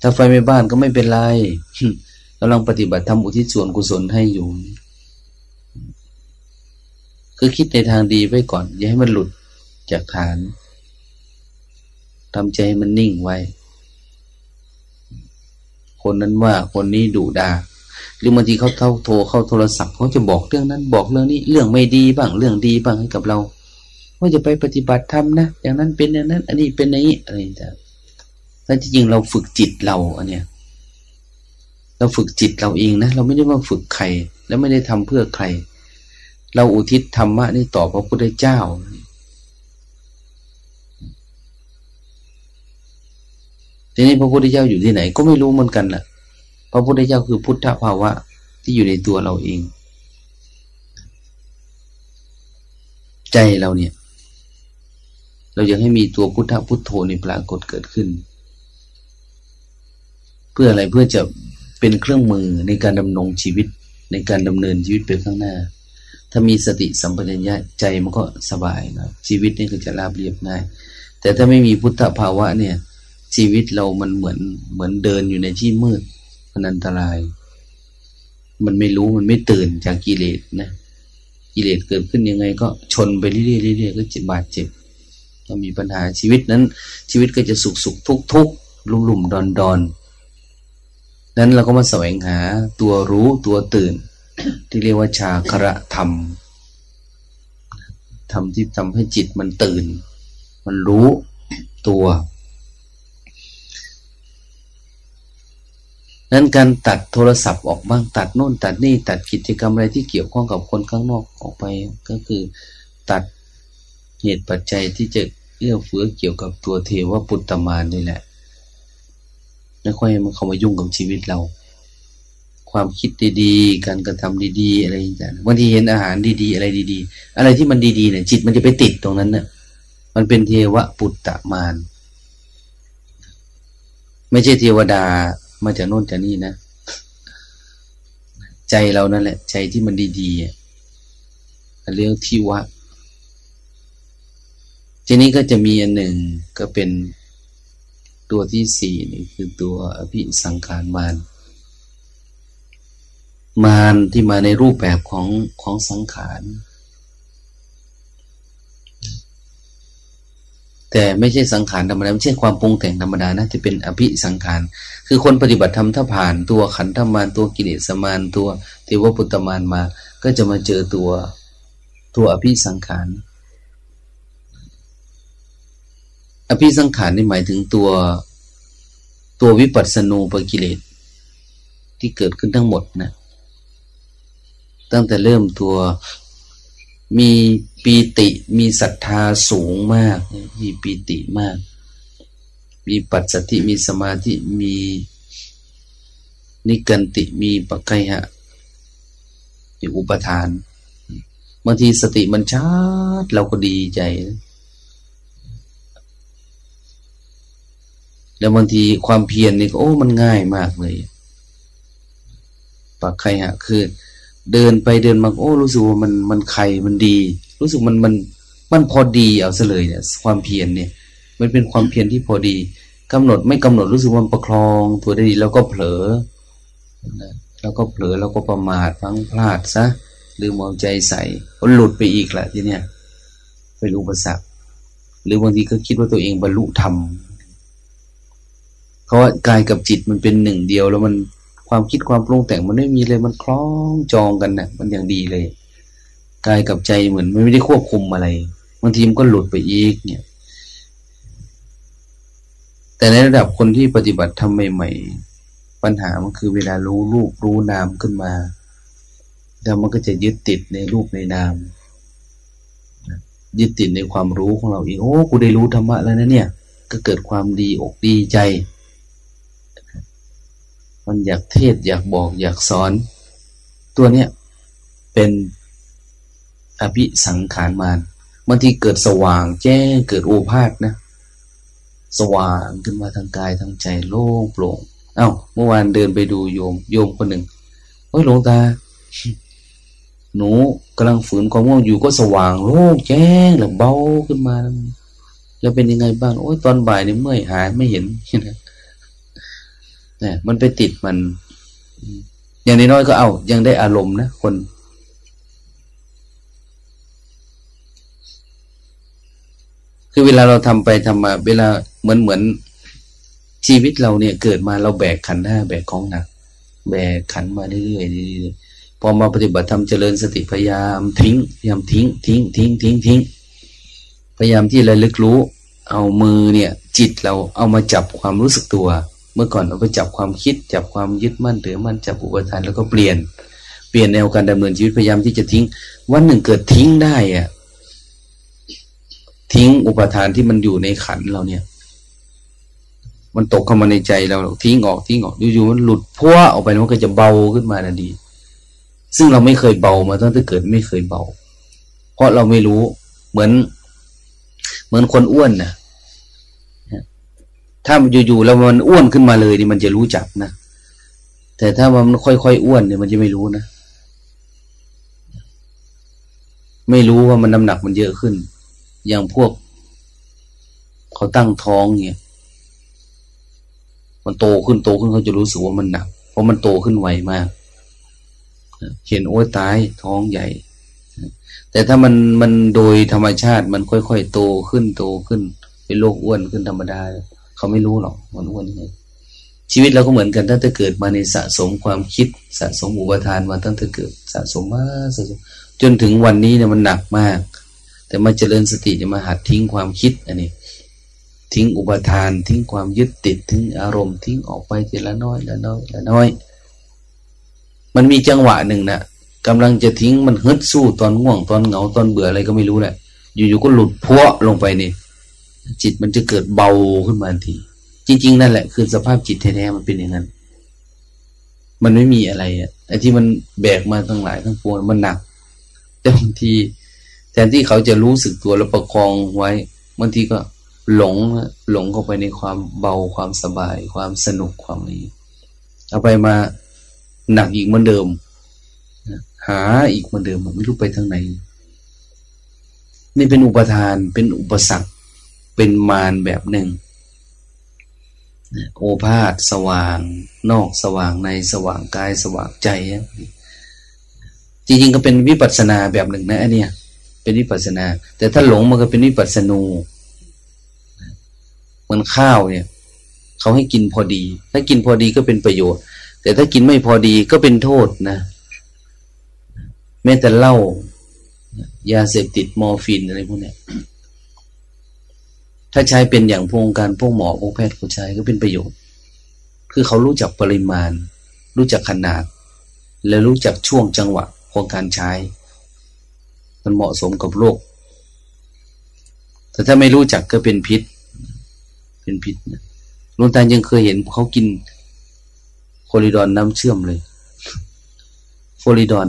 Speaker 1: ถ้าไฟไม่บ้านก็ไม่เป็นไรกำลังปฏิบัติทำอุทิศส่วนกุศลให้อยู่ คือคิดในทางดีไว้ก่อน อย่าให้มันหลุดจากฐานทำใจให้มันนิ่งไว้ คนนั้นว่าคนนี้ดุดาหรือบางทีเขาเท่าโทรเข้าโทรศัพท์เขาจะบอกเรื่องนั้นบอกเรื่องนี้ เรื่องไม่ดีบ้างเรื่องดีบ้างให้กับเรา ว่าจะไปปฏิบัติธรรมนะอย่างนั้นเป็นอย่างนั้น อันนี้เป็นอย่างนี้อะไรต่างแต่จริงเราฝึกจิตเราอันเนี้ยเราฝึกจิตเราเองนะเราไม่ได้ว่าฝึกใคร แล้วไม่ได้ทำเพื่อใคร เราอุทิศธรรมะนี่ต่อพระพุทธเจ้า ทีนี้พระพุทธเจ้าอยู่ที่ไหน ก็ไม่รู้เหมือนกันแหละพระพุทธเจ้าคือพุทธภาวะที่อยู่ในตัวเราเอง ใจเราเนี่ย เราอยากให้มีตัวพุทธพุทโธในปรากฏเกิดขึ้น เพื่ออะไรเพื่อจะเป็นเครื่องมือในการดำรงชีวิตในการดำเนินชีวิตไปข้างหน้า ถ้ามีสติสัมปชัญญะใจมันก็สบายนะชีวิตนี่ก็จะราบเรียบง่าย แต่ถ้าไม่มีพุทธภาวะเนี่ย ชีวิตเรามันเหมือนเหมือนเดินอยู่ในที่มืดมันอันตราย มันไม่รู้มันไม่ตื่นจากกิเลสนะกิเลสเกิดขึ้นยังไง ก็ชนไปเรื่อยๆเรื่อยๆก็เจ็บบาดเจ็บถ้ามีปัญหาชีวิตนั้น ชีวิตก็จะสุขสุขทุกทุกลุ่มลุ่มดอนดอนนั้นเราก็มาแสวงหาตัวรู้ตัวตื่น ที่เรียกว่าชาคระธรรมธรรมที่ทำให้จิตมันตื่น มันรู้ตัวนั้นการตัดโทรศัพท์ออกบ้างตัดโน่นตัดนี่ตัดกิจกรรมอะไรที่เกี่ยวข้องกับคนข้างนอกออกไป ก็คือตัดเหตุปัจจัยที่จะเอื้อเฟื้อเกี่ยวกับตัวเทวปุตตมานนี่แหละไม่ค่อยมันเข้ามายุ่งกับชีวิตเรา ความคิดดีๆ การกระทำดีๆ อะไรอย่างเงี้ยบางทีเห็นอาหารดีๆ อะไรดีๆ อะไรที่มันดีๆเนี่ยจิตมันจะไปติดตรงนั้นเนี่ยมันเป็นเทวปุตตะมานไม่ใช่เทวดามาจากโน่นจากนี่นะ ใจเรานั่นแหละ ใจที่มันดีๆเรียกที่วะทีนี้ก็จะมีอันหนึ่งก็เป็นตัวที่สี่นี่คือตัวอภิสังขารมาร มารที่มาในรูปแบบของของสังขารแต่ไม่ใช่สังขารธรรมดาไม่ใช่ความปรุงแต่งธรรมดานะจะเป็นอภิสังขารคือคนปฏิบัติธรรมถ้าผ่านตัวขันธมารตัวกิเลสมารตัวเทวปุตตมารมา ก็จะมาเจอตัวตัวอภิสังขารอภิสังขารนี่หมายถึงตัวตัววิปัสสนูปกิเลสที่เกิดขึ้นทั้งหมดนะ ตั้งแต่เริ่มตัวมีปีติมีศรัทธาสูงมาก มีปีติมาก มีปัจสติมีสมาธิมีนิกันติมีปะไกหะมีอุปทานบางทีสติมันชาดเราก็ดีใจ แล้วบางทีความเพียรนี่โอ้มันง่ายมากเลยปักไคหะคือ เดินไปเดินมาโอ้รู้สึกว่ามันมันไข่มันดี รู้สึกมันมันมันพอดีเอาซะเลยเนี่ย ความเพียรเนี่ย มันเป็นความเพียรที่พอดีกำหนดไม่กำหนดรู้สึกว่าประคองตัวได้ดี แล้วก็เผลอแล้วก็เผลอแล้วก็ประมาทพังพลาดซะหรือมองใจใส่ก็หลุดไปอีกแหละทีเนี้ยเป็นอุปสรรคหรือบางทีก็คิดว่าตัวเองบรรลุธรรมเพราะว่ากายกับจิตมันเป็นหนึ่งเดียวแล้วมัน ความคิดความปรุงแต่งมันไม่มีเลยมันคล้องจองกันนะมันอย่างดีเลยกายกับใจเหมือนมันไม่ได้ควบคุมอะไรบางทีมันก็หลุดไปอีกเนี่ย แต่ในระดับคนที่ปฏิบัติทำใหม่ๆปัญหามันคือเวลารู้รูปรู้นามขึ้นมาแล้วมันก็จะยึดติดในรูปในนามยึดติดในความรู้ของเราเองโอ้กูได้รู้ธรรมะแล้วนะเนี่ย ก็เกิดความดีอกดีใจ มันอยากเทศอยากบอกอยากสอน ตัวเนี้ยเป็นอภิสังขารมานบางทีเกิดสว่างแจ้งเกิดโอภาษนะ สว่างขึ้นมาทางกายทางใจโล่งโปร่งเอา้า เมื่อวานเดินไปดูโยมโยมคนหนึ่งเฮ้ยหลวงตา หนูกำลังฝืนความง่วงอยู่ก็สว่างโล่งแจ้งแล้วเบาขึ้นมาแล้วเป็นยังไงบ้างโอ้ยตอนบ่ายนี่เมื่อยหายไม่เห็น เนี่ย มันไปติดมัน อย่างน้อยก็เอา ยังได้อารมณ์นะคนคือเวลาเราทำไปทำมาเวลาเหมือนเหมือนชีวิตเราเนี่ย เกิดมาเราแบกขันห้าแบกของหนักแบกขันมาเรื่อยๆพอมาปฏิบัติทำเจริญสติพยายามทิ้งพยายามทิ้งทิ้งทิ้งทิ้งทิ้งพยายามที่ระลึกรู้ เอามือเนี่ย จิตเราเอามาจับความรู้สึกตัว มื่อก่อนเราไปจับความคิด จับความยึดมั่นถือมั่นจับอุปทานแล้วก็เปลี่ยน เปลี่ยนแนวการดำเนินชีวิตพยายามที่จะทิ้ง วันหนึ่งเกิดทิ้งได้อะทิ้งอุปทานที่มันอยู่ในขันเราเนี่ย มันตกเข้ามาในใจเราทิ้งออกทิ้งออกอยู่ๆมันหลุดพัวออกไปมันก็จะเบาขึ้นมาทันทีซึ่งเราไม่เคยเบามาตั้งแต่เกิดไม่เคยเบา เพราะเราไม่รู้เหมือน เหมือนคนอ้วนนะ ถ้ามันอยู่ๆแล้วมันอ้วนขึ้นมาเลยนี่มันจะรู้จักนะแต่ถ้ามันค่อยๆอ้วนเนี่ยมันจะไม่รู้นะไม่รู้ว่ามันน้ำหนักมันเยอะขึ้น อย่างพวก เขาตั้งท้องเนี่ยมันโตขึ้นโตขึ้นเขาจะรู้สึกว่ามันหนัก เพราะมันโตขึ้นไวมากเห็นโอ้ยตายท้องใหญ่ แต่ถ้ามันมันโดยธรรมชาติมันค่อยๆโตขึ้นโตขึ้น เป็นโรคอ้วนขึ้นธรรมดา เขาไม่รู้หรอกมันอ้วนยังไงชีวิตเราก็เหมือนกัน ถ้าจะเกิดมาในสะสมความคิดสะสมอุปทานมาตั้งแต่เกิดสะสมมาสะสมจนถึงวันนี้เนี่ยมันหนักมาก แต่มาเจริญสติจะมาหัดทิ้งความคิดอันนี้ ทิ้งอุปทาน ทิ้งความยึดติดทิ้งอารมณ์ ทิ้งออกไปทีละน้อยละน้อยละน้อย มันมีจังหวะหนึ่งนะกำลังจะทิ้งมันฮึดสู้ตอนง่วงตอนเหงาตอนเบื่ออะไรก็ไม่รู้แหละอยู่ๆก็หลุดพัวลงไปนี่ จิตมันจะเกิดเบาขึ้นมาที จริง ๆ นั่นแหละ คือสภาพจิตแท้ๆมันเป็นอย่างนั้น มันไม่มีอะไรอะไอ้ที่มันแบกมาทั้งหลายทั้งปวงมันหนัก แต่บางที แทนที่เขาจะรู้สึกตัวแล้วประคองไว้บางทีก็หลงหลงเข้าไปในความเบาความสบาย ความสนุกความนี้เอาไปมาหนักอีกเหมือนเดิมหาอีกเหมือนเดิมไม่รู้ไปทางไหน นี่เป็นอุปทานเป็นอุปสรรค เป็นมารแบบหนึ่ง โอภาษสว่าง นอกสว่างในสว่างกายสว่างใจ จริงๆก็เป็นวิปัสสนาแบบหนึ่งนะอันเนี้ยเป็นวิปัสสนา แต่ถ้าหลงมันก็เป็นวิปัสสนูเหมือนข้าวเนี่ยเขาให้กินพอดี ถ้ากินพอดีก็เป็นประโยชน์ แต่ถ้ากินไม่พอดีก็เป็นโทษนะแม้แต่เหล้ายาเสพติดมอร์ฟีนอะไรพวกนี้ ถ้าใช้เป็นอย่างวงการพวกหมอพวกแพทย์เขาใช้ก็เป็นประโยชน์ คือเขารู้จักปริมาณ รู้จักขนาด และรู้จักช่วงจังหวะของการใช้ มันเหมาะสมกับโรคแต่ถ้าไม่รู้จักก็เป็นพิษ เป็นพิษนะลุงตายังเคยเห็นเขากินโคลิดอนน้ำเชื่อมเลยโคลิดอน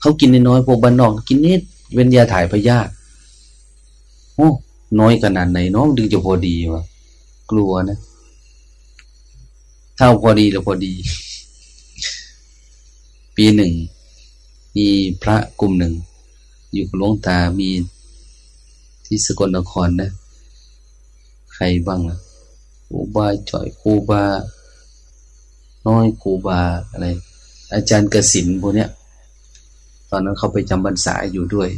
Speaker 1: เขากินน้อยพวกบ้านนอก กินนิดเว้นยาถ่ายพยาธิโอ้ น้อยขนาดไหนน้องดึงจะพอดีวะกลัวนะถ้าพอดีแล้วพอดี ปีหนึ่ง มีพระกลุ่มหนึ่ง อยู่กับหลวงตามีที่สกลนครนะ ใครบ้างล่ะครูบาจ่อยครูบาน้อยครูบาอะไร อาจารย์กสินพวกเนี้ย ตอนนั้นเขาไปจำบรรษาอยู่ด้วย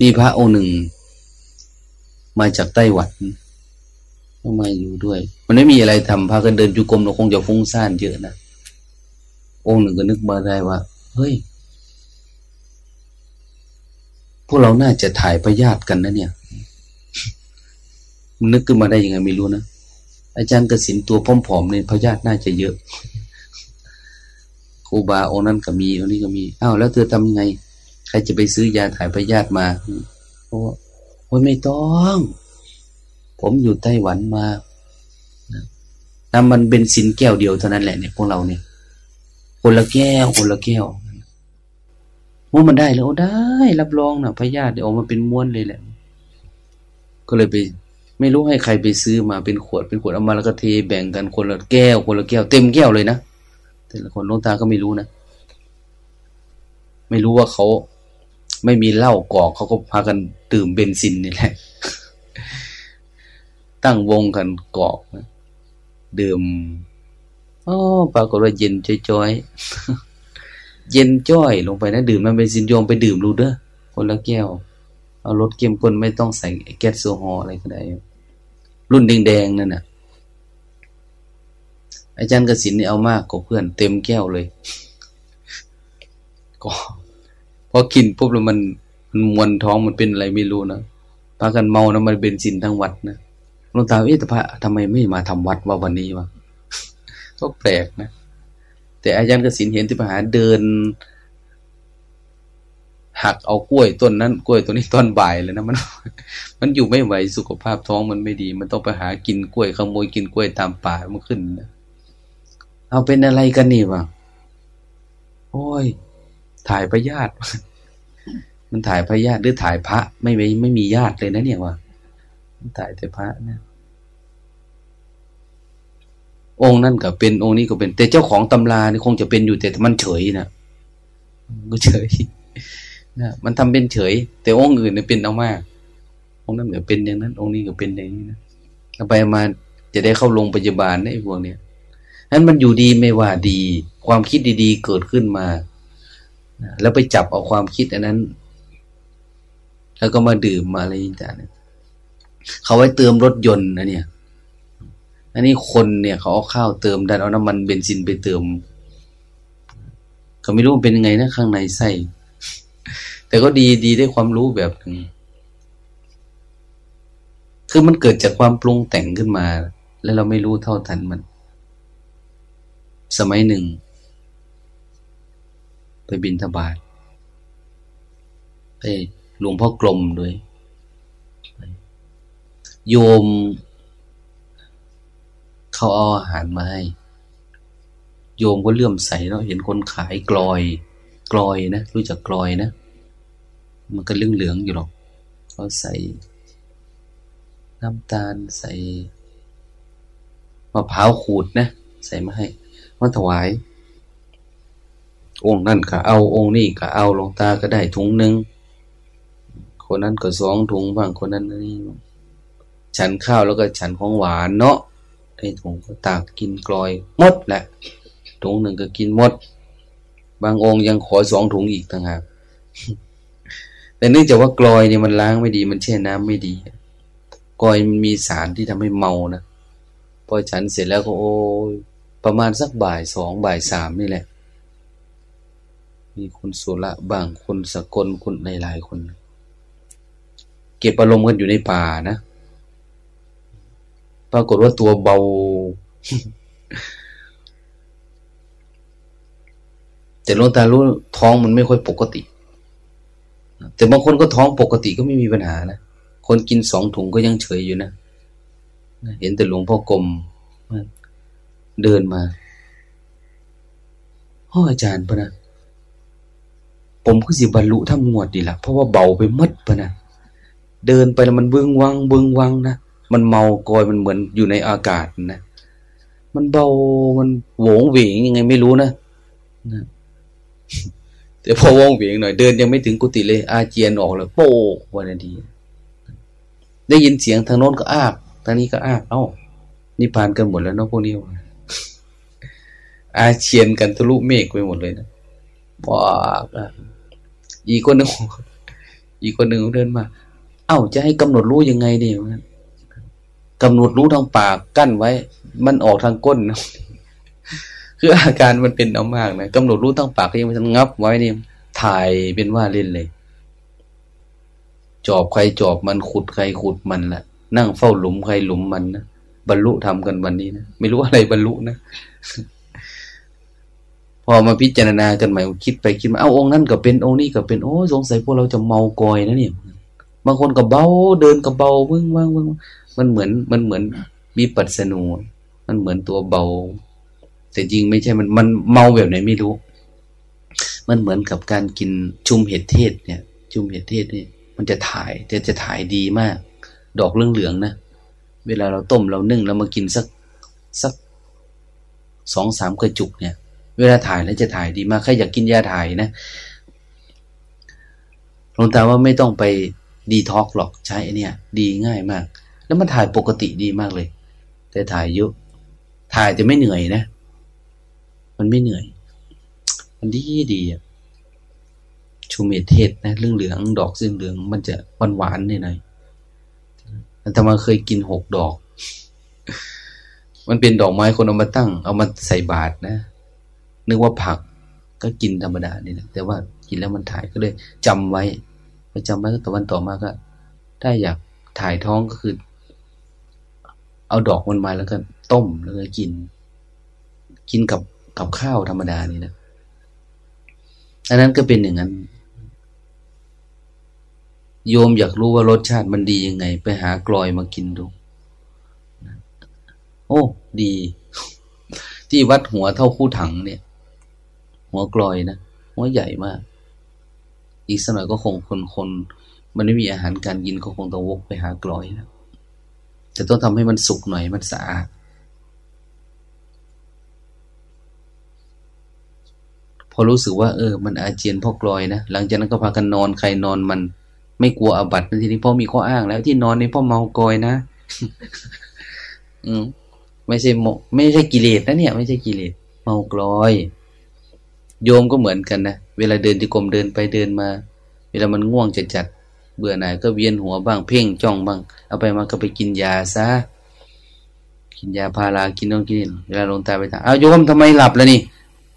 Speaker 1: มีพระองค์หนึ่ง มาจากไต้หวันก็มาอยู่ด้วย มันไม่มีอะไรทำพากันเดินจุกรมเราคงจะฟุ้งซ่านเยอะนะองค์หนึ่งก็นึกมาได้ว่า เฮ้ย พวกเราน่าจะถ่ายพยาธิกันนะเนี่ย มันนึกขึ้นมาได้ยังไงไม่รู้นะอาจารย์กสินตัวผอมๆเนี่ยพยาธิน่าจะเยอะครูบาองค์นั้นก็มีองนี้ก็มีอ้าวแล้วเธอทำยังไง ใครจะไปซื้อยาถ่ายพยาธิมาโอ้โหไม่ต้อง ผมอยู่ไต้หวันมาน้ำมันเป็นสินแก้วเดียวเท่านั้นแหละเนี่ยพวกเราเนี่ย คนละแก้ว คนละแก้วว่ามันได้แล้วได้ รับรองนะพญาติออกมาเป็นม้วนเลยแหละ ก็เลยไป ไม่รู้ให้ใครไปซื้อมาเป็นขวดเป็นขวดเอามาแล้วก็เทแบ่งกันคนละแก้ว คนละแก้ว เต็มแก้วเลยนะแต่ละคนน้องตาก็ไม่รู้นะไม่รู้ว่าเขา ไม่มีเหล้ากอกเขาก็พากันดื่มเบนซินนี่แหละ ตั้งวงกันกอกดื่มอ๋อปรากฏว่าเย็นจ้อยๆเย็นจ้อยลงไปนะดื่มมันเป็นซินโยมไปดื่มรูเด้อคนละแก้ว เอารถเกมคนไม่ต้องใส่แก๊สโซฮออะไรก็ได้ รุ่นแดงๆนั่นน่ะ อาจารย์กสินนี่เอามากกว่าเพื่อนเต็มแก้วเลย ก็ อกินปุ๊บแล้วมันมันมวนท้องมันเป็นอะไรไม่รู้นะพากันเมานะมันเป็นสินทั้งวัดนะหลวงตาเอ๊ะแต่พระทำไมไม่มาทำวัดว่าวันนี้วะก็แปลกนะ แต่อาจารย์กสินเห็นที่พหาเดิน หักเอากล้วยต้นนั้นกล้วยตัวนี้ต้นบ่ายเลยนะมัน มันอยู่ไม่ไหวสุขภาพท้องมันไม่ดี มันต้องไปหากินกล้วยขโมยกินกล้วยตามป่ามันขึ้นนะเอาเป็นอะไรกันนี่วะโอ้ยถ่ายพญาติ มันถ่ายพระญาติหรือถ่ายพระไม่ไม่ไม่มีญาติเลยนะ เนี่ยวะมันถ่ายแต่พระนะองค์นั่นก็เป็นองค์นี้ก็เป็น แต่เจ้าของตำรานี่คงจะเป็นอยู่แต่มันเฉยนะก็เฉยนะมันทำเป็นเฉย แต่องค์อื่นเนี่ยเป็นเอามากองค์นั้นก็เป็นอย่างนั้น องค์นี้ก็เป็นอย่างนี้นะไปมาจะได้เข้าโรงพยาบาลนะไอ้พวกเนี้ยนั้นมันอยู่ดีไม่ว่าดี ความคิดดี ๆ เกิดขึ้นมา แล้วไปจับเอาความคิดอันนั้น แล้วก็มาดื่มมาอะไรต่างๆเขาไว้เติมรถยนต์นะเนี่ย อันนี้คนเนี่ยเขาเอาข้าวเติมดันเอาน้ำมันเบนซินไปเติมเขาไม่รู้เป็นยังไงนะข้างในไส้ แต่ก็ดีดีได้ความรู้แบบนึงคือมันเกิดจากความปรุงแต่งขึ้นมา แล้วเราไม่รู้เท่าทันมัน สมัยหนึ่ง ไปบินทบาทไป หลวงพ่อกลมด้วย โยม เขาเอาอาหารมาให้ โยมก็เลื่อมใสเนาะเห็นคนขายกลอย กลอยนะรู้จักกลอยนะ มันก็เรื่องเหลืองอยู่หรอกเขาใส่น้ำตาลใส่มะพร้าวขูดนะ ใส่มาให้มาถวาย องค์นั่นก็เอาองค์นี่ก็เอาลงตาก็ได้ถุงหนึ่ง คนนั้นก็สองถุงบางคนนั้นนี่ฉันข้าวแล้วก็ฉันของหวานเนาะไอ้ถุงก็ตากกินกลอยหมดแหละถุงหนึ่งก็กินหมด บางองค์ยังขอสองถุงอีกต่างหากแต่เนื่องจากว่ากลอยเนี่ยมันล้างไม่ดี มันแช่น้ำไม่ดีกลอยมันมีสารที่ทำให้เมานะพอฉันเสร็จแล้วก็โอ้ประมาณสักบ่ายสองบ่ายสามนี่แหละ มีคนสุระบางคนสกลคนหลายๆคน เก็บอารมณ์กันอยู่ในป่านะ ปรากฏว่าตัวเบา แต่ลวงตารู้ท้องมันไม่ค่อยปกติ แต่บางคนก็ท้องปกติก็ไม่มีปัญหานะ คนกินสองถุงก็ยังเฉยอยู่นะ เห็นแต่หลวงพ่อกรมเดินมาพ่ออาจารย์ปะนะ ผมก็สิบรรลุทั้งงวดดีละเพราะว่าเบาไปมัดปะนะ เดินไปแล้วมันเบื้องวังเบื้องวังนะมันเมากอยมันเหมือนอยู่ในอากาศนะมันเบามันโหวงเหวงยังไงไม่รู้นะนะแต่พอวงเหวงหน่อยเดินยังไม่ถึงกุฏิเลยอาเจียนออกเลยโป้วันนาทีได้ยินเสียงทางโน้นก็อ้าทางนี้ก็อ้าเอ้านี่ผ่านกันหมดแล้วเนาะพวกนี้อาเชียนกันทะลุเมฆไปหมดเลยนะว้าอีกคนหนึ่งอีกคนหนึ่งเดินมา เอ้าจะให้กำหนดรู้ยังไงดีมันกำหนดรู้ทางปากกั้นไว้ มันออกทางก้นนะคืออาการมันเป็นเอามากนะกำหนดรู้ทางปากก็ยังมันงับไว้นี่ถ่ายเป็นว่าเล่นเลย จอบใครจอบมันขุดใครขุดมันละนั่งเฝ้าหลุมใครหลุมมันนะบรรลุทำกันวันนี้นะไม่รู้อะไรบรรลุนะพอมาพิจารณากันใหม่คิดไปคิดมาเอาองค์นั้นก็เป็นองค์นี้ก็เป็นโอ้สงสัยพวกเราจะเมากอยนะเนี่ย บางคนก็เบาเดินก็เบาเวิ่งว่างว่งมันเหมือนมันเหมือนมีปัสนูมันเหมือนตัวเบา แต่จริงไม่ใช่มันมันเมาแบบไหนไม่รู้ มันเหมือนกับการกินชุมเห็ดเทศ เนี่ย ชุมเห็ดเทศนี่มันจะถ่ายจะจะถ่ายดีมาก ดอกเหลืองๆนะเวลาเราต้มเรานึ่งเรามากินสักสักสองสามกระจุกเนี่ย เวลาถ่ายแล้วจะถ่ายดีมากใครอยากกินยาถ่ายนะหลวงตาว่าไม่ต้องไป ดีท็อกหรอกใช้อันเนี้ยดีง่ายมาก แล้วมันถ่ายปกติดีมากเลย แต่ถ่ายเยอะถ่ายจะไม่เหนื่อยนะ มันไม่เหนื่อย มันดีดีอะชูเมเทศนะเรื่องเหลืองดอกซึ่งเหลือง มันจะหวานหวานหน่อยแต่มาเคยกินหกดอก มันเป็นดอกไม้คนเอามาตั้ง เอามาใส่บาตรนะ นึกว่าผักก็กินธรรมดานี่นะแต่ว่ากินแล้วมันถ่ายก็เลยจำไว้ ไปจำไว้ก็ตะวันต่อมาก็ถ้าอยากถ่ายท้องก็คือ เอาดอกมันมาแล้วก็ต้มแล้วก็กิน กินกับกับข้าวธรรมดานี่นะอันนั้นก็เป็นอย่างนั้น โยมอยากรู้ว่ารสชาติมันดียังไง ไปหากลอยมากินดู โอ้ ดี ที่วัดหัวเท่าคู่ถังเนี่ย หัวกลอยนะ หัวใหญ่มาก อีกสักหน่อยก็คงคนคนมันไม่มีอาหารการกินก็คงต้องวกไปหากลอยนะแต่ต้องทำให้มันสุกหน่อยมันสะอาดพอรู้สึกว่า เออ มันอาเจียนพอกลอยนะหลังจากนั้นก็พากันนอนใครนอนมันไม่กลัวอาบัติทีนี้พ่อมีข้ออ้างแล้วที่นอนในพ่อเมากลอยนะ อืมไม่ใช่โมไม่ใช่กิเลสนะเนี่ย ไม่ใช่กิเลสเมากลอย โยมก็เหมือนกันนะ เวลาเดินที่กรมเดินไปเดินมา เวลามันง่วงจะจัดเบื่อหน่ายก็เวียนหัวบ้างเพ่งจ้องบ้าง เอาไปมาก็ไปกินยาซะกินยาพารากินน้องกินเวลาลงตาไปถามอ้าวโยมทำไมหลับแล้วนี่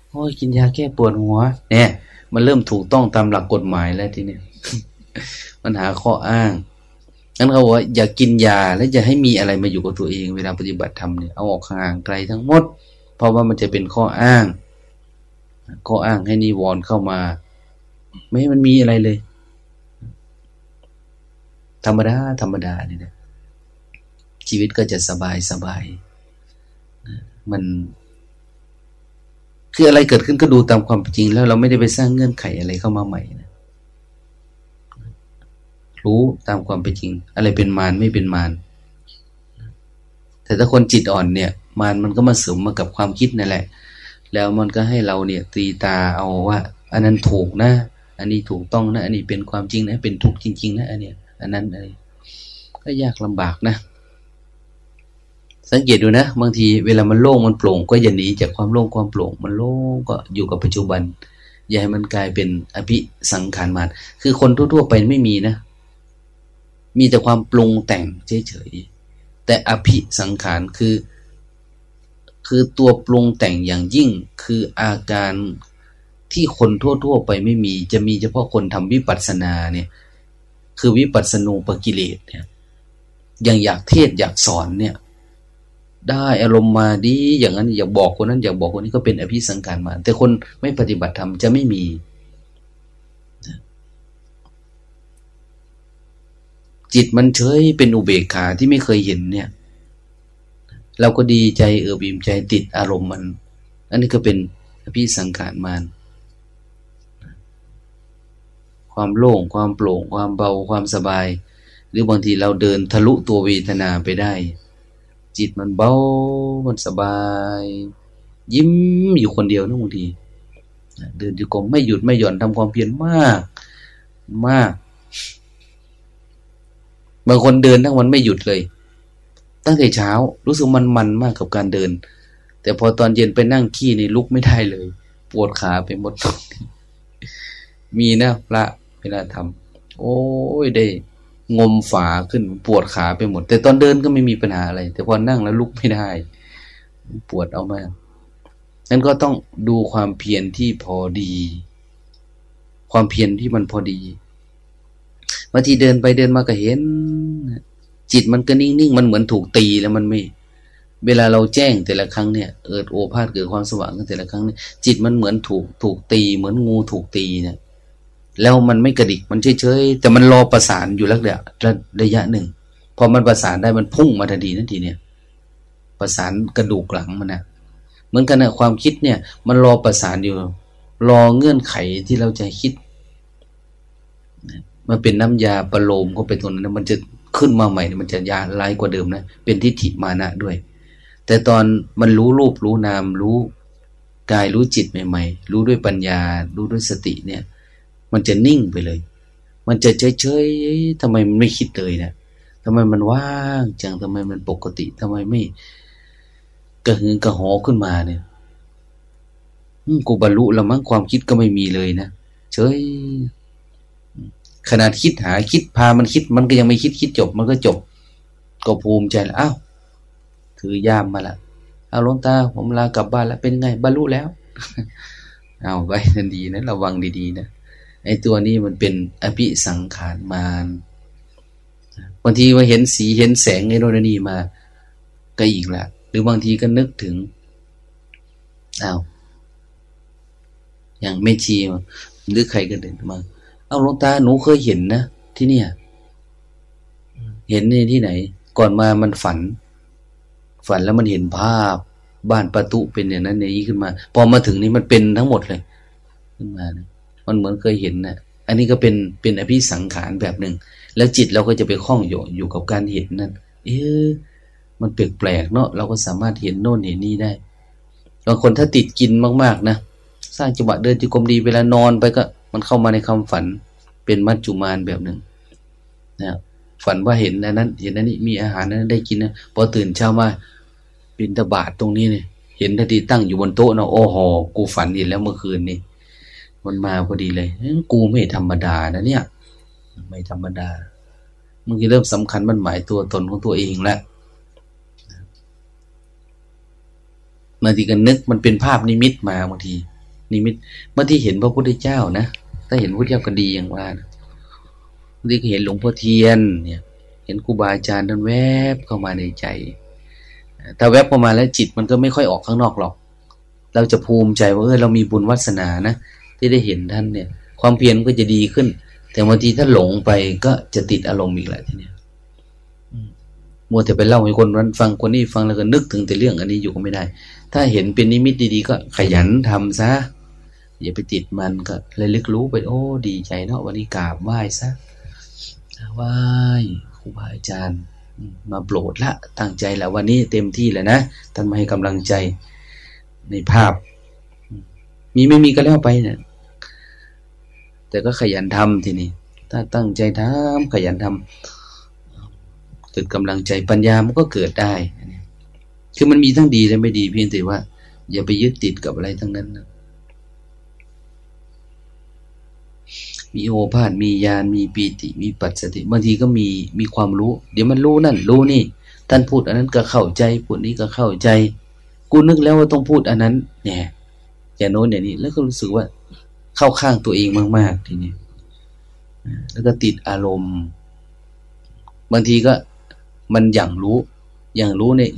Speaker 1: โอ้ยกินยาแก้ปวดหัว เนี่ย มันเริ่มถูกต้องตามหลักกฎหมายแล้วทีนี้มันหาข้ออ้างนั้นเขาบอกว่าอย่ากินยาและอย่าให้มีอะไรมาอยู่กับตัวเอง เวลาปฏิบัติธรรมเนี่ยเอาออกห่างไกลทั้งหมด เพราะว่ามันจะเป็นข้ออ้าง ข้ออ้างให้นิวรณ์เข้ามา ไม่มันมีอะไรเลย ธรรมดา ธรรมดาเนี่ยนะชีวิตก็จะสบายสบายมันคืออะไรเกิดขึ้นก็ดูตามความจริง แล้วเราไม่ได้ไปสร้างเงื่อนไขอะไรเข้ามาใหม่นะรู้ตามความเป็นจริง อะไรเป็นมารไม่เป็นมารแต่ถ้าคนจิตอ่อนเนี่ย มารมันก็มาสมมากับความคิดนั่นแหละ แล้วมันก็ให้เราเนี่ยตีตาเอาว่า อันนั้นถูกนะ อันนี้ถูกต้องนะ อันนี้เป็นความจริงนะ เป็นถูกจริง ๆ นะ อันเนี้ย อันนั้นอะไรก็ยากลำบากนะ สังเกตดูนะ บางทีเวลามันโล่งมันโปร่ง ก็อย่าหนีจากความโล่งความโปร่ง มันโล่งก็อยู่กับปัจจุบัน อย่าให้มันกลายเป็นอภิสังขารมันคือคนทั่วๆไปไม่มีนะ มีแต่ความปรุงแต่งเฉยๆ แต่อภิสังขารคือ คือตัวปรุงแต่งอย่างยิ่งคืออาการที่คนทั่ว ๆ ไปไม่มี จะมีเฉพาะคนทำวิปัสสนาเนี่ย คือวิปัสสนูปกิเลสเนี่ยอย่างอยากเทศอยากสอนเนี่ย ได้อารมณ์มาดีอย่างนั้น อยากบอกคนนั้น อยากบอกคนนี้ก็เป็นอภิสังการมา แต่คนไม่ปฏิบัติธรรมจะไม่มีจิตมันเฉยเป็นอุเบกขาที่ไม่เคยเห็นเนี่ย เราก็ดีใจเออบีมใจติดอารมณ์มัน อันนี้ก็เป็นอภิสังขารมานความโล่งความโปร่ง ความเบาความสบาย หรือบางทีเราเดินทะลุตัวเวทนาไปได้ จิตมันเบามันสบาย ยิ้มอยู่คนเดียวนะบางทีเดินอยู่กรมไม่หยุดไม่หย่อนทำความเพียรมาก มาก บางคนเดินทั้งวันไม่หยุดเลย ตั้งแต่เช้ารู้สึกมันมันมากกับการเดิน แต่พอตอนเย็นไปนั่งขี้นี่ลุกไม่ได้เลย ปวดขาไปหมด มีนะพระเวลาทำโอ้ยได้ งมฝาขึ้นปวดขาไปหมด แต่ตอนเดินก็ไม่มีปัญหาอะไร แต่พอนั่งแล้วลุกไม่ได้ ปวดเอามากนั้นก็ต้องดูความเพียรที่พอดี ความเพียรที่มันพอดีบางทีเดินไปเดินมาก็เห็น จิตมันก็นิ่งๆ มันเหมือนถูกตีแล้วมันไม่ เวลาเราแจ้งแต่ละครั้งเนี่ยเอิดโอภาษเกิดความสว่างแต่ละครั้งเนี่ยจิตมันเหมือนถูกถูกตีเหมือนงูถูกตีเนี่ยแล้วมันไม่กระดิกมันเฉยๆแต่มันรอประสานอยู่ล้วเดียระยะหนึ่งพอมันประสานได้มันพุ่งมาทันทีนั่นทีเนี่ย ประสานกระดูกหลังมันนะเหมือนกันนะความคิดเนี่ย มันรอประสานอยู่ รอเงื่อนไขที่เราจะคิดมันเป็นน้ำยาประโลมก็ไปตรงนั้นมันจะ ขึ้นมาใหม่มันจะยาลายกว่าเดิมนะ เป็นทิฏฐิมานะด้วย แต่ตอนมันรู้รูปรู้นามรู้กายรู้จิตใหม่ ๆ รู้ด้วยปัญญา รู้ด้วยสติเนี่ย มันจะนิ่งไปเลย มันจะเฉยๆทำไมมันไม่คิดเลยเนะทำไมมันว่างจังทำไมมันปกติทำไมไม่ กระหือกระหอขึ้นมาเนี่ยกูบรรลุแล้วมั้งความคิดก็ไม่มีเลยนะเฉย ขนาดคิดหาคิดพามันคิด มันก็ยังไม่คิดคิดจบ มันก็จบ ก็ภูมิใจแล้วอ้าวถือย่ามมาละเอาลงตาผมลากลับบ้านแล้วเป็นไงบรรลุแล้ว เอาไว้ทันดีนะระวังดีๆนะไอ้ตัวนี้มันเป็นอภิสังขารมารบางทีมาเห็นสีเห็นแสงในโนนนี่มา ก็อีกละหรือบางทีก็นึกถึงอ้าวอย่างไม่ชีหรือใครก็เดินมา เอาลงตาหนูเคยเห็นนะที่เนี่ย เห็นในที่ไหน ก่อนมามันฝัน ฝันแล้วมันเห็นภาพ บ้านประตูเป็นอย่างนั้นอย่างนี้ขึ้นมา พอมาถึงนี่มันเป็นทั้งหมดเลย ขึ้นมานะมันเหมือนเคยเห็นนะอันนี้ก็เป็นเป็นอภิสังขารแบบหนึ่งแล้วจิตเราก็จะไปคล้องอยู่อยู่กับการเห็นนั่นเอ๊ะมันแปลกๆเนาะเราก็สามารถเห็นโน่นเห็นนี่ได้บางคนถ้าติดกินมากๆนะสร้างจังหวะเดินที่กรมดีเวลานอนไปก็ มันเข้ามาในความฝันเป็นมัจจุมานแบบหนึ่งนะฝันว่าเห็นอันนั้น เห็นอันนี้มีอาหารนั้นได้กินนะพอตื่นเช้ามาบินตบาทตรงนี้เนี่ยเห็นทันทีตั้งอยู่บนโต๊ะนะโอ้โหกูฝันเห็นแล้วเมื่อคืนนี่มันมาพอดีเลยกูไม่ธรรมดานะเนี่ย ไม่ธรรมดามึงเริ่มสำคัญมันหมายตัวตนของตัวเองแล้วบางทีก็นึกมันเป็นภาพนิมิตมาบางที นิมิตเมื่อที่เห็นพระพุทธเจ้านะถ้าเห็นพระพุทธเจ้าก็ดีอย่างว่าบางทีก็เห็นหลวงพ่อเทียนเนี่ย เห็นครูบาอาจารย์นั่นแวบเข้ามาในใจ ถ้าแวบเข้ามาแล้วจิตมันก็ไม่ค่อยออกข้างนอกหรอก เราจะภูมิใจว่าเออเรามีบุญวัสนานะที่ได้เห็นท่านเนี่ย ความเพียรก็จะดีขึ้น แต่บางทีถ้าหลงไปก็จะติดอารมณ์อีกแหละทีเนี้ยมัวแต่ไปเล่าให้คนนั้นฟังคนนี้ฟังแล้วก็นึกถึงแต่เรื่องอันนี้อยู่ก็ไม่ได้ ถ้าเห็นเป็นนิมิตดีๆ ก็ขยันทำซะ อย่าไปติดมันก็เลยลึกรู้ไป โอ้ ดีใจเนาะวันนี้กราบไหว้ซะไหว้ครูบาอาจารย์ มาโปรดละ ตั้งใจแล้ววันนี้เต็มที่แล้วนะท่านมาให้กำลังใจในภาพ มีไม่มีก็แล้วไปเนะี่ยแต่ก็ขยันทำทีนี้ถ้าตั้งใจทำขยันทำเกิดกำลังใจปัญญามันก็เกิดได้ คือมันมีทั้งดีและไม่ดีเพียงแต่ว่า อย่าไปยึดติดกับอะไรทั้งนั้นนะ มีโอภาษมียานมีปีติ มีปัจสติบางทีก็มีมีความรู้ เดี๋ยวมันรู้นั่น รู้นี่ ท่านพูดอันนั้นก็เข้าใจพูดนี้ก็เข้าใจ กูนึกแล้วว่าต้องพูดอันนั้น เนี่ยอย่างโน้นอย่างนี้ แล้วก็รู้สึกว่า เข้าข้างตัวเองมาก ๆ ทีนี้แล้วก็ติดอารมณ์ บางทีก็มันอย่างรู้ อย่างรู้เนี่ย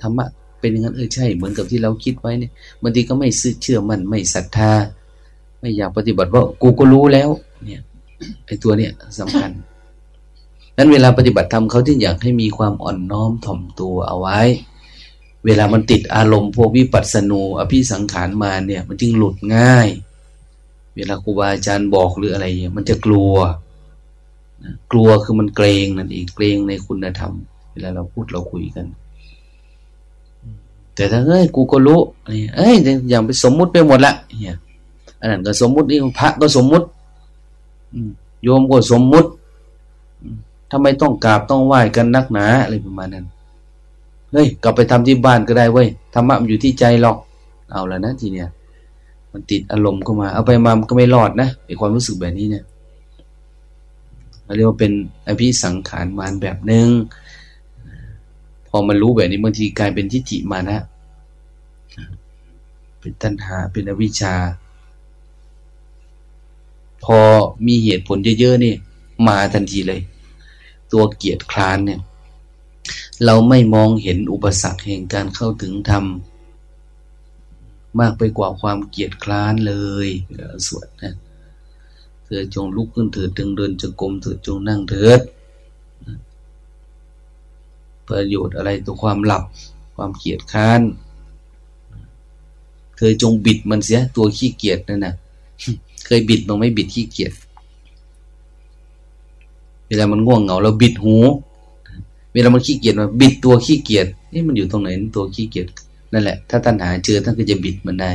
Speaker 1: ธรรมะเป็นอย่างนั้นเออใช่ เหมือนกับที่เราคิดไว้เนี่ยบางทีก็ไม่ซื้อเชื่อมันไม่ศรัทธา ไม่อยากปฏิบัติว่ากูก็รู้แล้ว เนี่ยไอ้ตัวเนี่ยสำคัญนั้นเวลาปฏิบัติธรรมเขาที่อยากให้มีความอ่อนน้อมถ่อมตัวเอาไว้ เวลามันติดอารมณ์พวกวิปัสสนูอภิสังขารมาเนี่ย มันจึงหลุดง่าย เวลาครูบาอาจารย์บอกหรืออะไรเนี่ยมันจะกลัว กลัวคือมันเกรงนั่นเองเกรงในคุณธรรม เวลาเราพูดเราคุยกัน แต่ถ้าเอ้ยกูก็รู้เอ้ยอย่างไปสมมุติไปหมดละเนี่ย อันนั้นก็สมมุตินี่พระก็สมมุติโยมก็สมมุติทำไมต้องกราบต้องไหว้กันนักหนาอะไรประมาณนั้นเฮ้ยกลับไปทำที่บ้านก็ได้เว้ยธรรมะมันอยู่ที่ใจหรอก เอาแล้วนะทีเนี้ยมันติดอารมณ์เข้ามา เอาไปมามันก็ไม่รอดนะไอความรู้สึกแบบนี้เนี่ยเรียกว่าเป็นอภิสังขารมานแบบหนึ่งพอมันรู้แบบนี้บางทีกลายเป็นทิฏฐิมานะ เป็นตัณหาเป็นอวิชชา พอมีเหตุผลเยอะๆนี่ มาทันทีเลย ตัวเกียรติคลานเนี่ย เราไม่มองเห็นอุปสรรคแห่งการเข้าถึงธรรมมากไปกว่าความเกียรติคลานเลยสวดนะเธอจงลุกขึ้นเถิดจึงเดินจงกรมเถิดจงนั่งเถิด ประโยชน์อะไรตัวความหลับ ความเกียรติค้าน เธอจงบิดมันเสียตัวขี้เกียจนั่นนะ เคยบิดมันไม่บิดขี้เกียจเวลามันง่วงเหงาเราบิดหู เวลามันขี้เกียจมาบิดตัวขี้เกียจนี่มันอยู่ตรงไหนตัวขี้เกียจนั่นแหละ ถ้าท่านหาเจอท่านก็จะบิดมันได้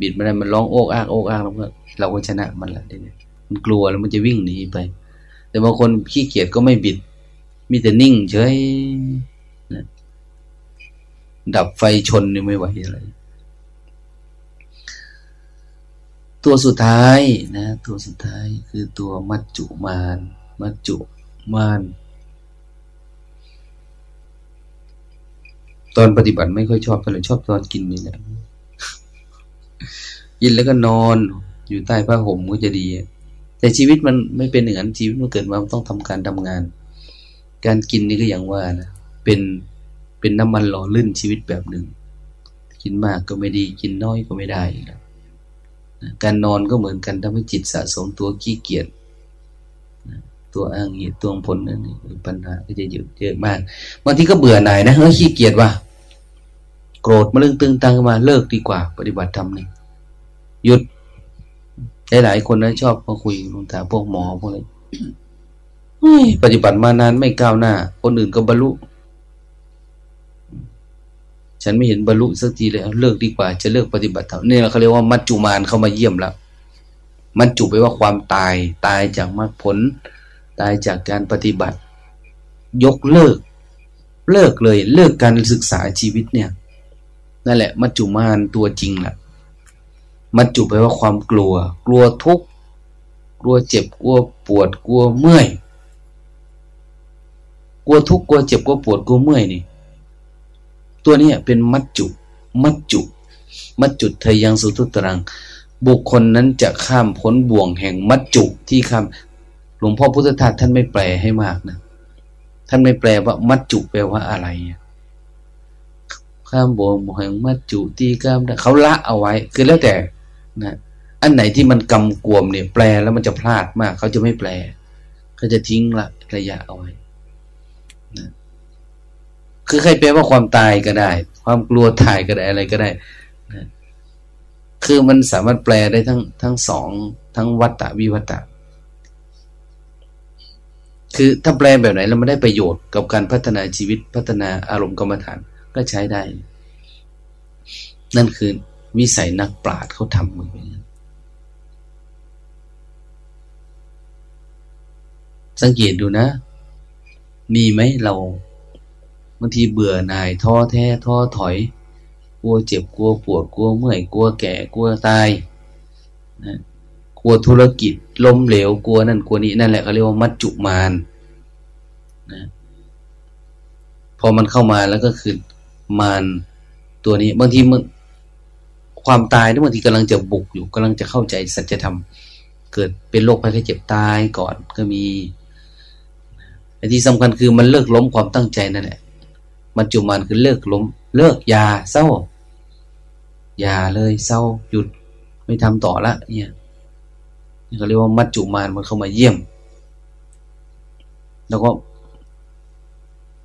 Speaker 1: บิดมันได้มันร้องโอกอากโอกอากแล้วก็เราก็ชนะมันละเนี่ยมันกลัวแล้วมันจะวิ่งหนีไป แต่บางคนขี้เกียจก็ไม่บิด มีแต่นิ่งเฉยดับไฟชนนี่ไม่ไหวอะไร ตัวสุดท้ายนะ ตัวสุดท้ายคือตัวมัจจุมานมัจจุมาน ตอนปฏิบัติไม่ค่อยชอบกันเลยชอบตอนกินนี่แหละยินแล้วก็นอนอยู่ใต้ผ้าห่มก็จะดี แต่ชีวิตมันไม่เป็นอย่างนั้นชีวิตมันเกิดมาต้องทำการทำงาน การกินนี่ก็อย่างว่านะเป็นเป็นน้ำมันหล่อลื่นชีวิตแบบหนึ่ง กินมากก็ไม่ดีกินน้อยก็ไม่ได้นะ การนอนก็เหมือนกันทำให้จิตสะสมตัวขี้เกียจตัวอ้างเหตุตัวผลนั่นปัญหาก็จะเยอะเยอะมากบางทีก็เบื่อหน่ายนะเฮ้ยขี้เกียจว่ะโกรธมาเรื่องตึงตังมาเลิกดีกว่า ปฏิบัติธรรมนี่หยุดหลายๆคนนะชอบมาคุยลงถาพวกหมอพวกอะไรปฏิบัติมานานไม่ก้าวหน้า คนอื่นก็บรรลุ ฉันไม่เห็นบรรลุสักทีเลยเลิกดีกว่า จะเลิกปฏิบัติธรรมนี่ยเขาเรียกว่ามัจจุมานเข้ามาเยี่ยมแล้วมัจจุไปว่าความตายตายจากมรรคผล ตายจากการปฏิบัติ ยกเลิก เลิกเลย เลิกการศึกษาชีวิตเนี่ยนั่นแหละ มัจจุมานตัวจริงแหละมัจจุไปว่าความกลัว กลัวทุกข์กลัวเจ็บกลัวปวดกลัวเมื่อย กลัวทุกข์กลัวเจ็บกลัวปวดกลัวเมื่อยนี่ ตัวนี้เป็นมัจจุ มัจจุ มัจจุเทยังสุทุตรัง บุคคลนั้นจะข้ามพ้นบ่วงแห่งมัจจุที่ข้ามหลวงพ่อพุทธทาสท่านไม่แปลให้มากนะ ท่านไม่แปลว่ามัจจุแปลว่าอะไร ข้ามบ่วงแห่งมัจจุที่ข้ามเขาละเอาไว้ คือแล้วแต่นะอันไหนที่มันกำกวมเนี่ยแปลแล้วมันจะพลาดมาก เขาจะไม่แปลเขาจะทิ้งละระยะเอาไว้ คือใครแปลว่าความตายก็ได้ ความกลัวตายก็ได้อะไรก็ได้นะคือมันสามารถแปลได้ทั้งทั้งสองทั้งวัตตะวิวัตตะคือถ้าแปลแบบไหนแล้วมันได้ประโยชน์กับการพัฒนาชีวิตพัฒนาอารมณ์กรรมฐานก็ใช้ได้ นั่นคือวิสัยนักปราชญ์เขาทำมือสังเกตดูนะ มีไหมเรา บางทีเบื่อหน่ายท้อแท้ท้อถอย กลัวเจ็บกลัวปวดกลัวเมื่อยกลัวแก่กลัวตายนะกลัวธุรกิจล้มเหลวกลัวนั่นกลัวนี้นั่นแหละเขาเรียกว่ามัจจุมานนะพอมันเข้ามาแล้วก็คือมานตัวนี้ บางทีมันความตายนี่บางทีกำลังจะบุกอยู่กำลังจะเข้าใจสัจธรรม เกิดเป็นโรคภัยไข้เจ็บตายก่อนก็มีแต่ที่สำคัญคือมันเลิกล้มความตั้งใจนั่นแหละ มัจจุมันคือเลิกล้มเลิกยาเศร้า อย่าเลยเศร้าหยุดไม่ทำต่อละเนี่ยนี่เขาเรียกว่ามัจจุมานมันเข้ามาเยี่ยม แล้วก็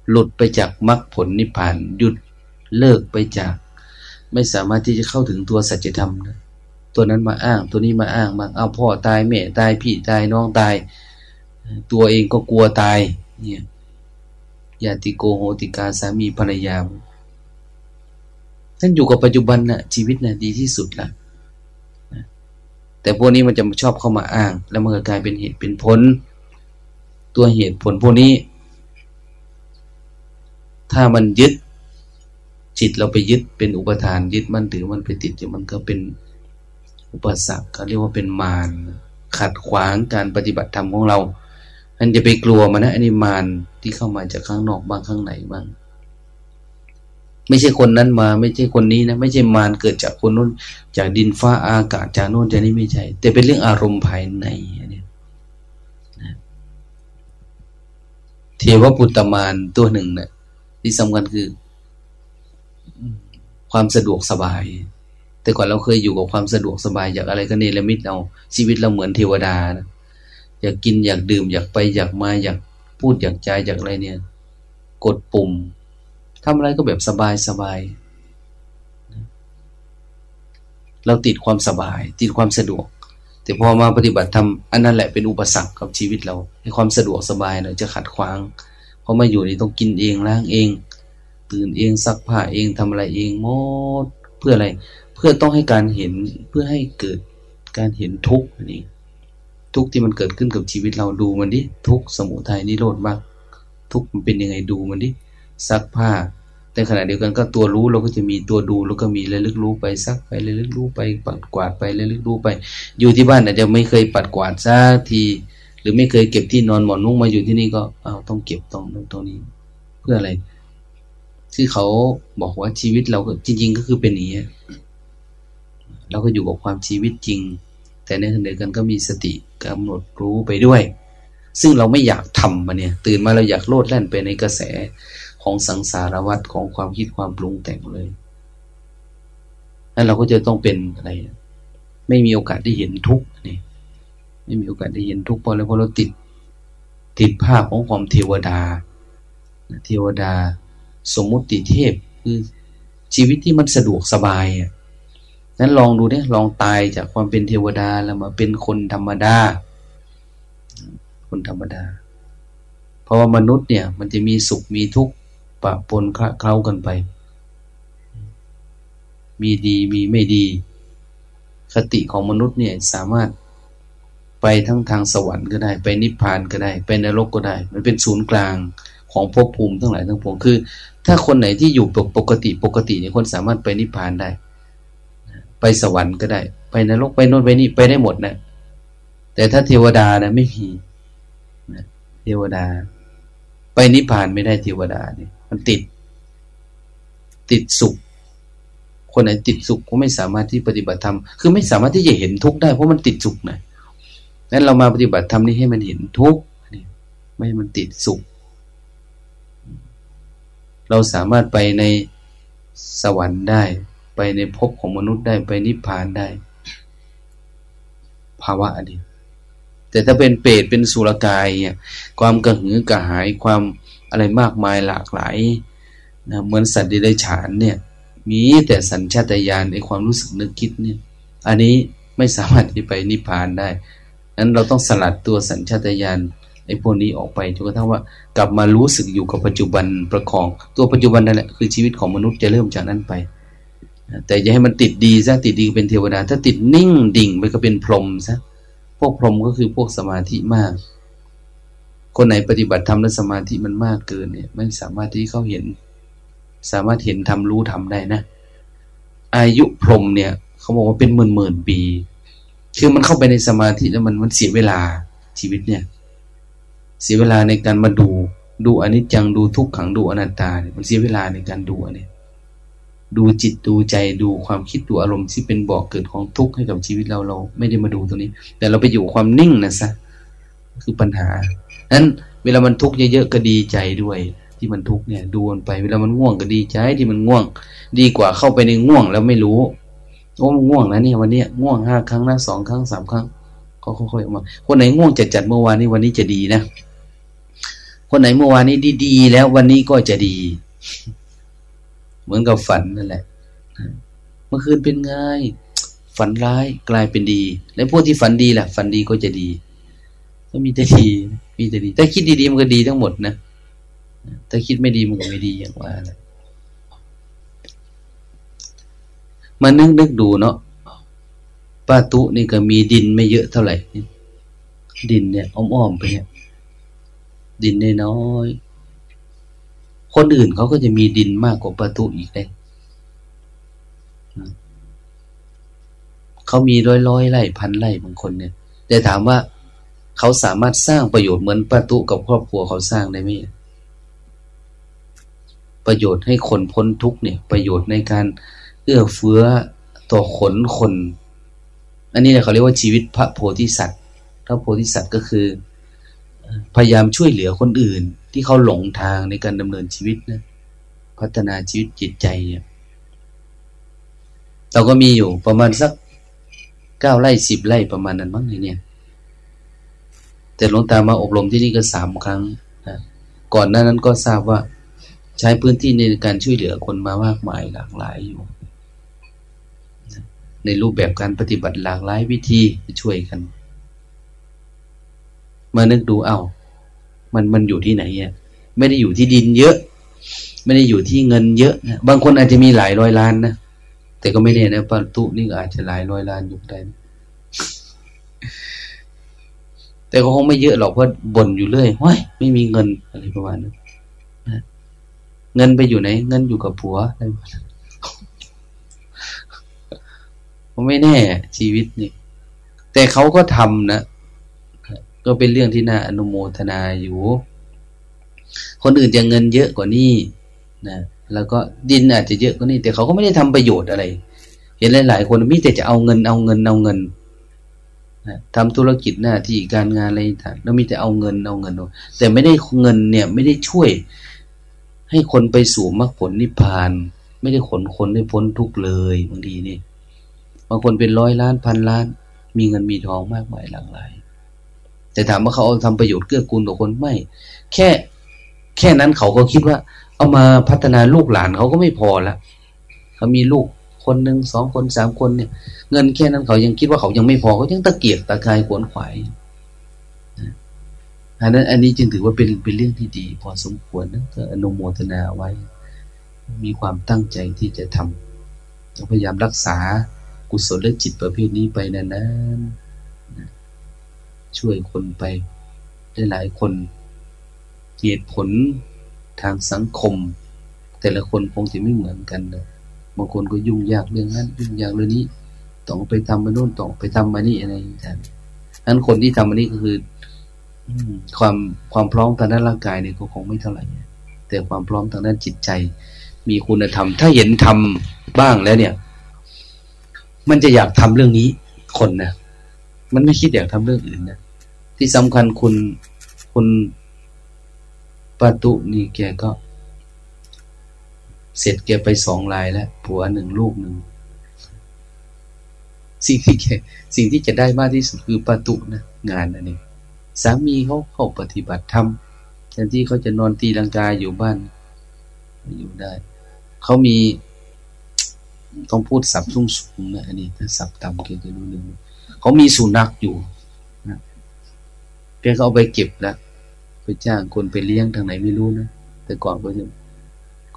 Speaker 1: หลุดไปจากมรรคผลนิพพานหยุดเลิกไปจาก ไม่สามารถที่จะเข้าถึงตัวสัจธรรมนะตัวนั้นมาอ้าง ตัวนี้มาอ้างบาเอาพ่อตายแม่ตายพี่ตายน้องตาย ตัวเองก็กลัวตายเนี่ย ญาติโกโหติกาสามีภรรยาท่านอยู่กับปัจจุบันนะ่ะ ชีวิตนะ่ะดีที่สุดละแต่พวกนี้มันจะชอบเข้ามาอ้าง แล้วมันก็กลายเป็นเหตุเป็นผล ตัวเหตุผลพวกนี้ ถ้ามันยึด จิตเราไปยึดเป็นอุปทาน ยึดมันถือมันไปติดมันก็เป็นอุปสรรคเขาเรียกว่าเป็นมารขัดขวางการปฏิบัติธรรมของเรา อันจะไปกลัวมันนะอันนี้มารที่เข้ามาจากข้างนอกบ้างข้างในบ้างไม่ใช่คนนั้นมา ไม่ใช่คนนี้นะไม่ใช่มารเกิดจากคนนู้น จากดินฟ้าอากาศจากโน้นจากนี้ไม่ใช่ แต่เป็นเรื่องอารมณ์ภายในเนี่ยเทวปุตตมารตัวหนึ่งเนะี่ยที่สำคัญคือ ความสะดวกสบาย แต่ก่อนเราเคยอยู่กับความสะดวกสบายอยากอะไรก็เนรมิตเราชีวิตเราเหมือนเทวดานะ อยากกินอยากดื่ม อยากไปอยากมาอยากพูดอยากใจอยากอะไรเนี่ย กดปุ่มทำอะไรก็แบบสบายสบายเราติดความสบาย ติดความสะดวก แต่พอมาปฏิบัติทำอันนั้นแหละเป็นอุปสรรคกับชีวิตเราให้ความสะดวกสบายเราจะขัดขวางเพราะมาอยู่นี่ต้องกินเองล้างเอง ตื่นเองซักผ้าเองทำอะไรเองหมด เพื่ออะไร เพื่อต้องให้การเห็นเพื่อให้เกิดการเห็นทุกข์นี่ ทุกที่มันเกิดขึ้นกับชีวิตเราดูมันดิทุกสมุทัยนิโรธมากทุกมันเป็นยังไงดูมันดิซักผ้าแต่ขณะเดียวกันก็ตัวรู้เราก็จะมีตัวดูแล้วก็มีระลึกรู้ไปซักไประลึกรู้ไปปัดกวาดไประลึกรู้ไป อยู่ที่บ้านอาจจะไม่เคยปัดกวาดซักที หรือไม่เคยเก็บที่นอนหมอนนุ่งมาอยู่ที่นี่ก็เอาต้องเก็บตรงนั้นตรงนี้ เพื่ออะไรที่เขาบอกว่าชีวิตเราก็จริง ๆ ก็คือเป็นอย่างนี้เราก็อยู่กับความชีวิตจริง แต่ในขณะเดียวกันก็มีสติ กำหนดรู้ไปด้วย ซึ่งเราไม่อยากทำมาเนี่ย ตื่นมาเราอยากโลดแล่นไปในกระแสของสังสารวัฏของความคิดความปรุงแต่งเลยนั่นเราก็จะต้องเป็นอะไร ไม่มีโอกาสได้เห็นทุกนี่ ไม่มีโอกาสได้เห็นทุกเพราะอะไรเพราะเราติด ติดภาพของความเทวดา เทวดา สมมุติเทพคือชีวิตที่มันสะดวกสบายอะ นั้นลองดูเนี่ยลองตายจากความเป็นเทวดาแล้วมาเป็นคนธรรมดา คนธรรมดา เพราะว่ามนุษย์เนี่ย มันจะมีสุขมีทุกข์ปะปนเคล้ากันไป มีดีมีไม่ดี คติของมนุษย์เนี่ยสามารถไปทั้งทางสวรรค์ก็ได้ ไปนิพพานก็ได้ ไปนรกก็ได้ มันเป็นศูนย์กลางของภพภูมิทั้งหลายทั้งปวงคือ ถ้าคนไหนที่อยู่ปกติปกติเนี่ยคนสามารถไปนิพพานได้ ไปสวรรค์ก็ได้ ไปนรกไปโน่นไปนี่ไปได้หมดนะ แต่ถ้าเทวดานะไม่มีเทวดา ไปนิพพานไม่ได้เทวดาเนี่ย มันติด ติดสุข คนไหนติดสุขก็ไม่สามารถที่ปฏิบัติธรรมคือไม่สามารถที่จะเห็นทุกข์ได้เพราะมันติดสุขนะนั้นเรามาปฏิบัติธรรมนี่ให้มันเห็นทุกข์ไม่ให้มันติดสุข เราสามารถไปในสวรรค์ได้ ไปในภพของมนุษย์ได้ไปนิพพานได้ ภาวะอันนี้แต่ถ้าเป็นเปรตเป็นสุรกายเนี่ยความกระหือกระหายความอะไรมากมายหลากหลายนะเหมือนสัตว์ดิเรกฉานเนี่ย มีแต่สัญชาตญาณในความรู้สึกนึกคิดเนี่ย อันนี้ไม่สามารถที่ไปนิพพานได้นั้นเราต้องสลัดตัวสัญชาตญาณไอ้พวกนี้ออกไปจนกระทั่งว่ากลับมารู้สึกอยู่กับปัจจุบันประคอง ตัวปัจจุบันนั่นแหละคือชีวิตของมนุษย์จะเริ่มจากนั้นไป แต่อย่าให้มันติดดีซะติดดีเป็นเทวดา ถ้าติดนิ่งดิ่งไปก็เป็นพรหมซะพวกพรหมก็คือพวกสมาธิมาก คนไหนปฏิบัติทำแล้วสมาธิมันมากเกินเนี่ยไม่สามารถที่เขาเห็น สามารถเห็นทำรู้ทำได้นะ อายุพรหมเนี่ยเขาบอกว่าเป็นหมื่นหมื่นปี คือมันเข้าไปในสมาธิแล้วมันมันเสียเวลาชีวิตเนี่ย เสียเวลาในการมาดูดูอนิจจังดูทุกขังดูอนัตตาเนี่ยมันเสียเวลาในการดูเนี่ย ดูจิตดูใจดูความคิดดูอารมณ์ที่เป็นบอกเกิดของทุกข์ให้กับชีวิตเราเราไม่ได้มาดูตรงนี้ แต่เราไปอยู่ความนิ่งนะซะคือปัญหานั้นเวลามันทุกข์เยอะๆก็ดีใจด้วย ที่มันทุกข์เนี่ยดูมันไป เวลามันง่วงก็ดีใจที่มันง่วง ดีกว่าเข้าไปในง่วงแล้วไม่รู้โอ้ง่วงนะเนี่ยวันนี้ง่วงห้าครั้งนะสองครั้งสามครั้ง ก็ค่อยๆออกมา คนไหนง่วงจัดจัดเมื่อวานนี้วันนี้จะดีนะ คนไหนเมื่อวานนี้ดีๆแล้ววันนี้ก็จะดี เหมือนกับฝันนั่นแหละเมื่อคืนเป็นไงฝันร้ายกลายเป็นดี แล้วพวกที่ฝันดีแหละฝันดีก็จะดี ก็มีแต่ดีมีแต่ดี ถ้าคิดดีๆมันก็ดีทั้งหมดนะถ้าคิดไม่ดีมันก็ไม่ดีอย่างว่านะมานึกนึกดูเนาะป้าตุนี่ก็มีดินไม่เยอะเท่าไหร่ดินเนี่ยอ้อมๆไปเนี่ยดินน้อย คนอื่นเขาก็จะมีดินมากกว่าป้าตุอีกเลยเขามีร้อยร้อยไร่พันไร่บางคนเนี่ยแต่ถามว่าเขาสามารถสร้างประโยชน์เหมือนประตุกับครอบครัวเขาสร้างได้ไหมประโยชน์ให้คนพ้นทุกเนี่ย ประโยชน์ในการเอื้อเฟื้อต่อขนคน อันนี้เขาเรียกว่าชีวิตพระโพธิสัตว์พระโพธิสัตว์ก็คือ พยายามช่วยเหลือคนอื่น ที่เขาหลงทางในการดำเนินชีวิตนะ พัฒนาชีวิตจิตใจเนี่ยเราก็มีอยู่ประมาณสักเก้าไร่สิบไร่ประมาณนั้นมั้งเนี่ย แต่หลวงตามาอบรมที่นี่ก็สามครั้งนะก่อนหน้านั้นก็ทราบว่า ใช้พื้นที่ในการช่วยเหลือคนมามากมายหลากหลายอยู่ ในรูปแบบการปฏิบัติหลากหลายวิธีช่วยกัน มานึกดูเอา้ามันมันอยู่ที่ไหนอะไม่ได้อยู่ที่ดินเยอะ ไม่ได้อยู่ที่เงินเยอะนะบางคนอาจจะมีหลายร้อยล้านนะแต่ก็ไม่แน่นะปาตุนี่ก็อาจจะหลายร้อยล้านอยู่ได้แต่ก็คงไม่เยอะหรอกเพราะบ่นอยู่เรื่อยว้ยไม่มีเงินอะไรประมาณนั้นเงินไปอยู่ไหน เงินอยู่กับผัวอะไรประมาณนั้นไม่แน่ชีวิตนี่แต่เขาก็ทำนะ ก็เป็นเรื่องที่น่าอนุโมทนาอยู่ คนอื่นจะเงินเยอะกว่านี้นะแล้วก็ดินอาจจะเยอะกว่านี้ แต่เขาก็ไม่ได้ทำประโยชน์อะไร เห็นหลาย ๆ คนมีแต่จะเอาเงินเอาเงินเอาเงินนะทำธุรกิจหน้าที่การงานอะไรต่างแล้วมีแต่เอาเงินเอาเงิน แต่ไม่ได้เงินเนี่ย ไม่ได้ช่วย ให้คนไปสู่มรรคผลนิพพาน ไม่ได้ขนคนให้พ้นทุกข์เลยบางทีนี่บางคนเป็นร้อยล้านพันล้าน มีเงินมีทองมากมายหลากหลาย แต่ถามว่าเขาเอาทำประโยชน์เกื้อกูลต่อคนไม่ แค่แค่นั้นเขาก็คิดว่า เอามาพัฒนาลูกหลานเขาก็ไม่พอละเขามีลูกคนหนึ่งสองคนสามคนเนี่ย เงินแค่นั้นเขายังคิดว่าเขายังไม่พอเขายังตะเกียกตะกายขวนขวายอันนั้นอันนี้จึงถือว่าเป็นเป็นเรื่องที่ดี พอสมควรนะก็อนุโมทนาไว้ มีความตั้งใจที่จะทำพยายามรักษากุศลและจิตประเภทนี้ไปนานๆ ช่วยคนไปได้หลายคนเหตุผลทางสังคม แต่ละคนคงจะไม่เหมือนกันเลยบางคนก็ยุ่งยากเรื่องนั้น ยุ่งยากเรื่องนี้ต้องไปทำมาโน่นต้องไปทำมานี่อะไรอย่างเงี้ยนั้นคนที่ทำมานี่ก็คือความความพร้อมทางด้านร่างกายเนี่ยก็คงไม่เท่าไหร่แต่ความพร้อมทางด้านจิตใจ มีคุณธรรม ถ้าเห็นทำบ้างแล้วเนี่ย มันจะอยากทำเรื่องนี้คนนะมันไม่คิดอยากทำเรื่องอื่นนะ ที่สำคัญคุณคุณปาตุนี่แกก็ เสร็จแกไปสองลายแล้วผัวหนึ่งลูกหนึ่งสิ่งที่แกสิ่งที่จะได้มากที่สุดคือประตูนะงานอันนี้สามีเขาเขาปฏิบัติธรรมแทนที่เขาจะนอนตีลังกาอยู่บ้านอยู่ได้ เขามีต้องพูดสับสูงสูงนะอันนี้ถ้าสับต่ำเกี่ยวกับรู้นึ่งเขามีสุนัขอยู่ แกเขาเอาไปเก็บแล้วไปจ้างคนไปเลี้ยงทางไหนไม่รู้นะแต่ก่อนก็จะ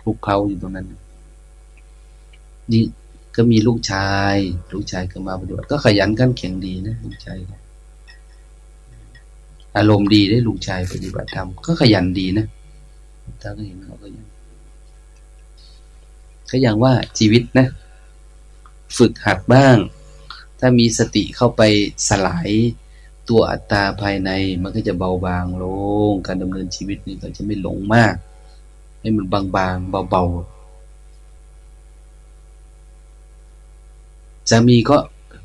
Speaker 1: คลุกเขาอยู่ตรงนั้น นี่ก็มีลูกชาย ลูกชายก็มาปฏิบัติก็ขยันกันแข็งดีนะลูกชายอารมณ์ดีได้ลูกชายปฏิบัติธรรมก็ขยันดีนะถ้าก็เห็นเขาก็ยังก็อย่างว่าชีวิตนะ ฝึกหัดบ้าง ถ้ามีสติเข้าไปสลาย ตัวอัตตาภายในมันก็จะเบาบางลง การดำเนินชีวิตนี่ก็จะไม่หลงมาก ให้มันบางๆเบาๆสามีก็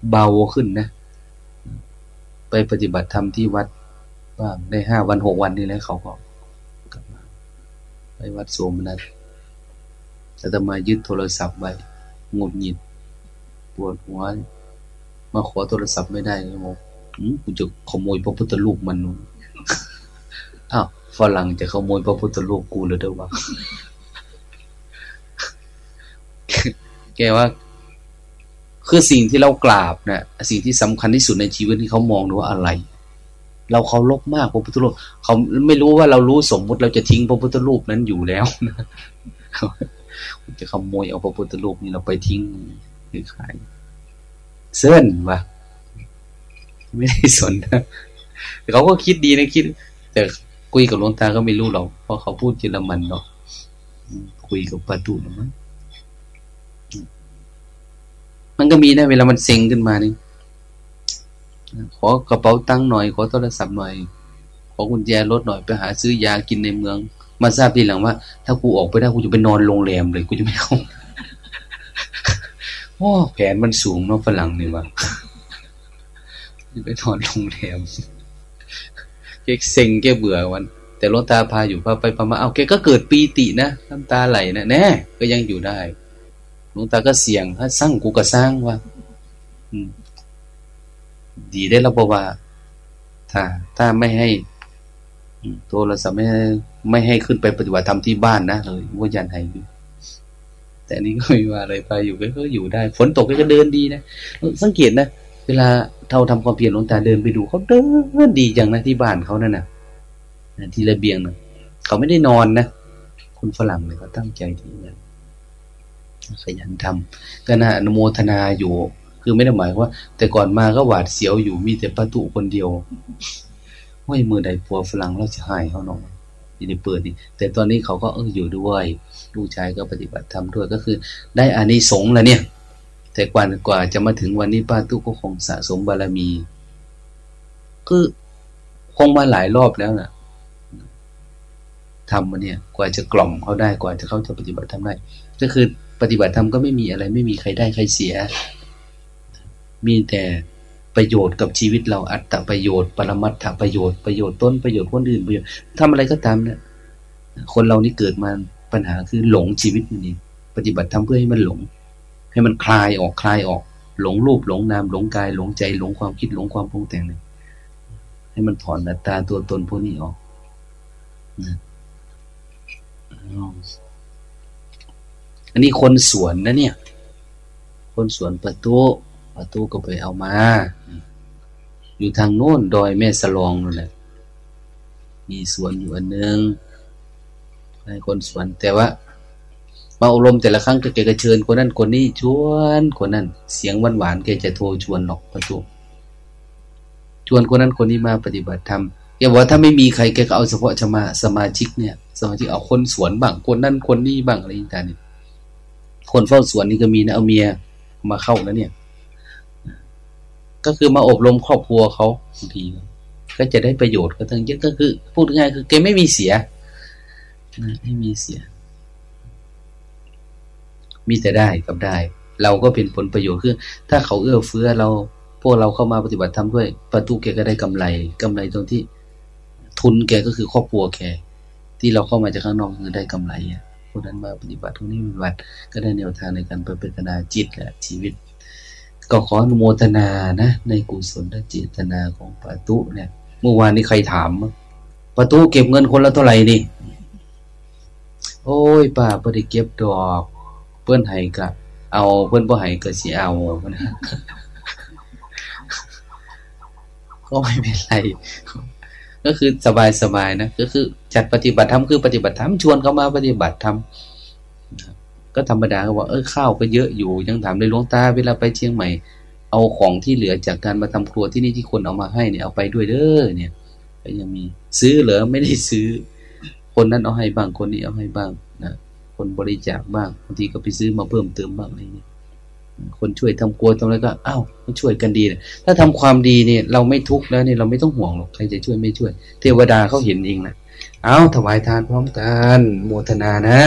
Speaker 1: เบาขึ้นนะ ไปปฏิบัติธรรมที่วัดบ้างได้ห้าวันหกวันนี่แล้วเขาก็กลับมาไปวัดโสมนัสจะทำมายึดโทรศัพท์ไว้งดหงิด ปวดหัว มาขอโทรศัพท์ไม่ได้เลยบอ กกูจะขโมยพระพุทธรูปมันอ้าวฝรั่งจะขโมยพระพุทธรูปกูเลยเด้อวะแกว่า คือสิ่งที่เรากราบนะสิ่งที่สำคัญที่สุดในชีวิตที่เขามองดูว่าอะไร เราเคารพมากพระพุทธรูปเขาไม่รู้ว่าเรารู้สมมุติเราจะทิ้งพระพุทธรูปนั้นอยู่แล้วนะจะขโมยเอาพระพุทธรูปนี้เราไปทิ้งหรือขายเส้นวะ ไม่ได้สนนะเขาก็คิดดีนะคิด แต่คุยกับหลวงตาก็ไม่รู้หรอกเพราะเขาพูดเยอรมันเนาะคุยกับปาตุนะมั้งมันก็มีนะเวลามันเซ็งขึ้นมานี่ขอกระเป๋าตังค์หน่อย ขอโทรศัพท์หน่อย ขอกุญแจรถหน่อยไปหาซื้อยากินในเมือง มาทราบทีหลังว่า ถ้ากูออกไปได้กูจะไปนอนโรงแรมเลยกูจะไม่เข้าโอ้แผนมันสูงเนาะฝรั่งนี่วะจะ ไปนอนโรงแรมแกเซ็งแกเบื่อวัน แต่ลวงตาพาอยู่พาไปพามาเอาแกก็เกิดปีตินะน้ำตาไหลนะแน่ก็ยังอยู่ได้หลวงตาก็เสี่ยงถ้าสร้างกูก็สร้างว่าดีได้แล้วบอกว่า ถ้า ถ้าไม่ให้โทรศัพท์ไม่ให้ไม่ให้ขึ้นไปปฏิบัติธรรมที่บ้านนะเลยว่ายันให้แต่แต่นี้ก็ไม่ว่าอะไรไปอยู่ก็อยู่ได้ ฝนตกก็เดินดีนะสังเกตนะเวลา เท่าทำความเพียรหลวงตาเดินไปดูเขาเดินดีจังนะที่บ้านเขานั่นนะที่ระเบียงนะเขาไม่ได้นอนนะคนฝรั่งเนี่ยเขาตั้งใจดีนะขยันทำก็น่าอนุโมทนาอยู่ คือไม่ได้หมายว่า แต่ก่อนมาก็หวาดเสียวอยู่มีแต่ประตูคนเดียวห้ยมือใดปัวฝรั่งเราจะหายเขาหนอยที่ได้เปิดนี่แต่ตอนนี้เขาก็เอออยู่ด้วย ลูกชายก็ปฏิบัติธรรมด้วยก็คือ ได้อานิสงส์แล้วเนี่ย แต่กว่ากว่าจะมาถึงวันนี้ป้าตู้ก็คงสะสมบารมีคือคงมาหลายรอบแล้วนะทำมาเนี่ย กว่าจะกล่อมเขาได้กว่าจะเขาจะปฏิบัติทำได้ ก็คือปฏิบัติธรรมก็ไม่มีอะไร ไม่มีใครได้ใครเสีย มีแต่ประโยชน์กับชีวิตเราอัตตประโยชน์ ปรมัตถประโยชน์ประโยชน์ต้นประโยชน์คนอื่นประโยชน์ทำอะไรก็ตามเนี่ยคนเรานี่เกิดมาปัญหาคือหลงชีวิตมันเองปฏิบัติทำเพื่อให้มันหลง ให้มันคลายออกคลายออก หลงรูปหลงนามหลงกาย หลงใจ หลงความคิดหลงความปรุงแต่งเนี่ยให้มันถอนอัตตาตัวตนพวกนี้ออกอันนี้คนสวนนะเนี่ย คนสวนประตูประตูก็ไปเอามา อยู่ทางโน้นดอยแม่สลองนั่นแหละมีสวนอยู่อันนึงให้คนสวนแต่ว่า มาอบรมแต่ละครั้งก็แกก็เชิญคนนั้นคนนี้ชวนคนนั้น เสียงหวานหวานแกจะโทรชวนหรอกประตูชวนคนนั้นคนนี้มาปฏิบัติธรรมแกบอกถ้าไม่มีใครแกก็เอาเฉพาะชมาสมาชิกเนี่ย สมาชิกเอาคนสวนบ้างคนนั้นคนนี้บ้างอะไรต่างๆคนเฝ้าสวนนี่ก็มีนะเอาเมียมาเข้าแล้วเนี่ย ก็คือมาอบรมครอบครัวเขาบางทีก็จะได้ประโยชน์ก็ทั้งเยอะก็คือ พูดง่ายคือแกไม่มีเสียไม่มีเสีย มีแต่ได้กับได้ เราก็เป็นผลประโยชน์คือถ้าเขาเอื้อเฟื้อเรา พวกเราเข้ามาปฏิบัติทำด้วย ประตูแกก็ได้กำไรกำไรตรงที่ ทุนแกก็คือครอบครัวแกที่เราเข้ามาจากข้างนอกคือได้กำไรพวกนั้นมาปฏิบัติทุกนี้ปฏิบัติก็ได้แนวทางในการปฏิบัตินาจิตและชีวิต ก็ขออนุโมทนานะ ในกุศลและเจตนาของปาตุเนี่ย เมื่อวานนี้ใครถามปาตุเก็บเงินคนละเท่าไหร่นี่โอ้ยป้าเพิ่นเก็บดอก เพื่อนให้กะเอาเพื่อนบ่ให้ก็สิเอานะก็ไม่เป็นไร ก็คือสบายสบายนะก็คือจัดปฏิบัติธรรมคือปฏิบัติธรรมชวนเขามาปฏิบัติธรรมก็ธรรมดาก็บอกเออข้าวก็เยอะอยู่ยังถามเลยหลวงตาเวลาไปเชียงใหม่ เอาของที่เหลือจากการมาทำครัวที่นี่ที่คนเอามาให้เนี่ยเอาไปด้วยเด้อเนี่ยก็ยังมี ซื้อเหรอไม่ได้ซื้อ คนนั้นเอาให้บ้างคนนี้เอาให้บ้างนะ คนบริจาคบ้างบางทีก็ไปซื้อมาเพิ่มเติมบ้างอะไรเนี่ยคนช่วยทำครัวทำอะไรก็อ้าวช่วยกันดีนะถ้าทำความดีเนี่ยเราไม่ทุกข์แล้วเนี่ยเราไม่ต้องห่วงหรอกใครจะช่วยไม่ช่วย เทวดาเขาเห็นเองนะเอาถวายทานพร้อมกันโมทนานะ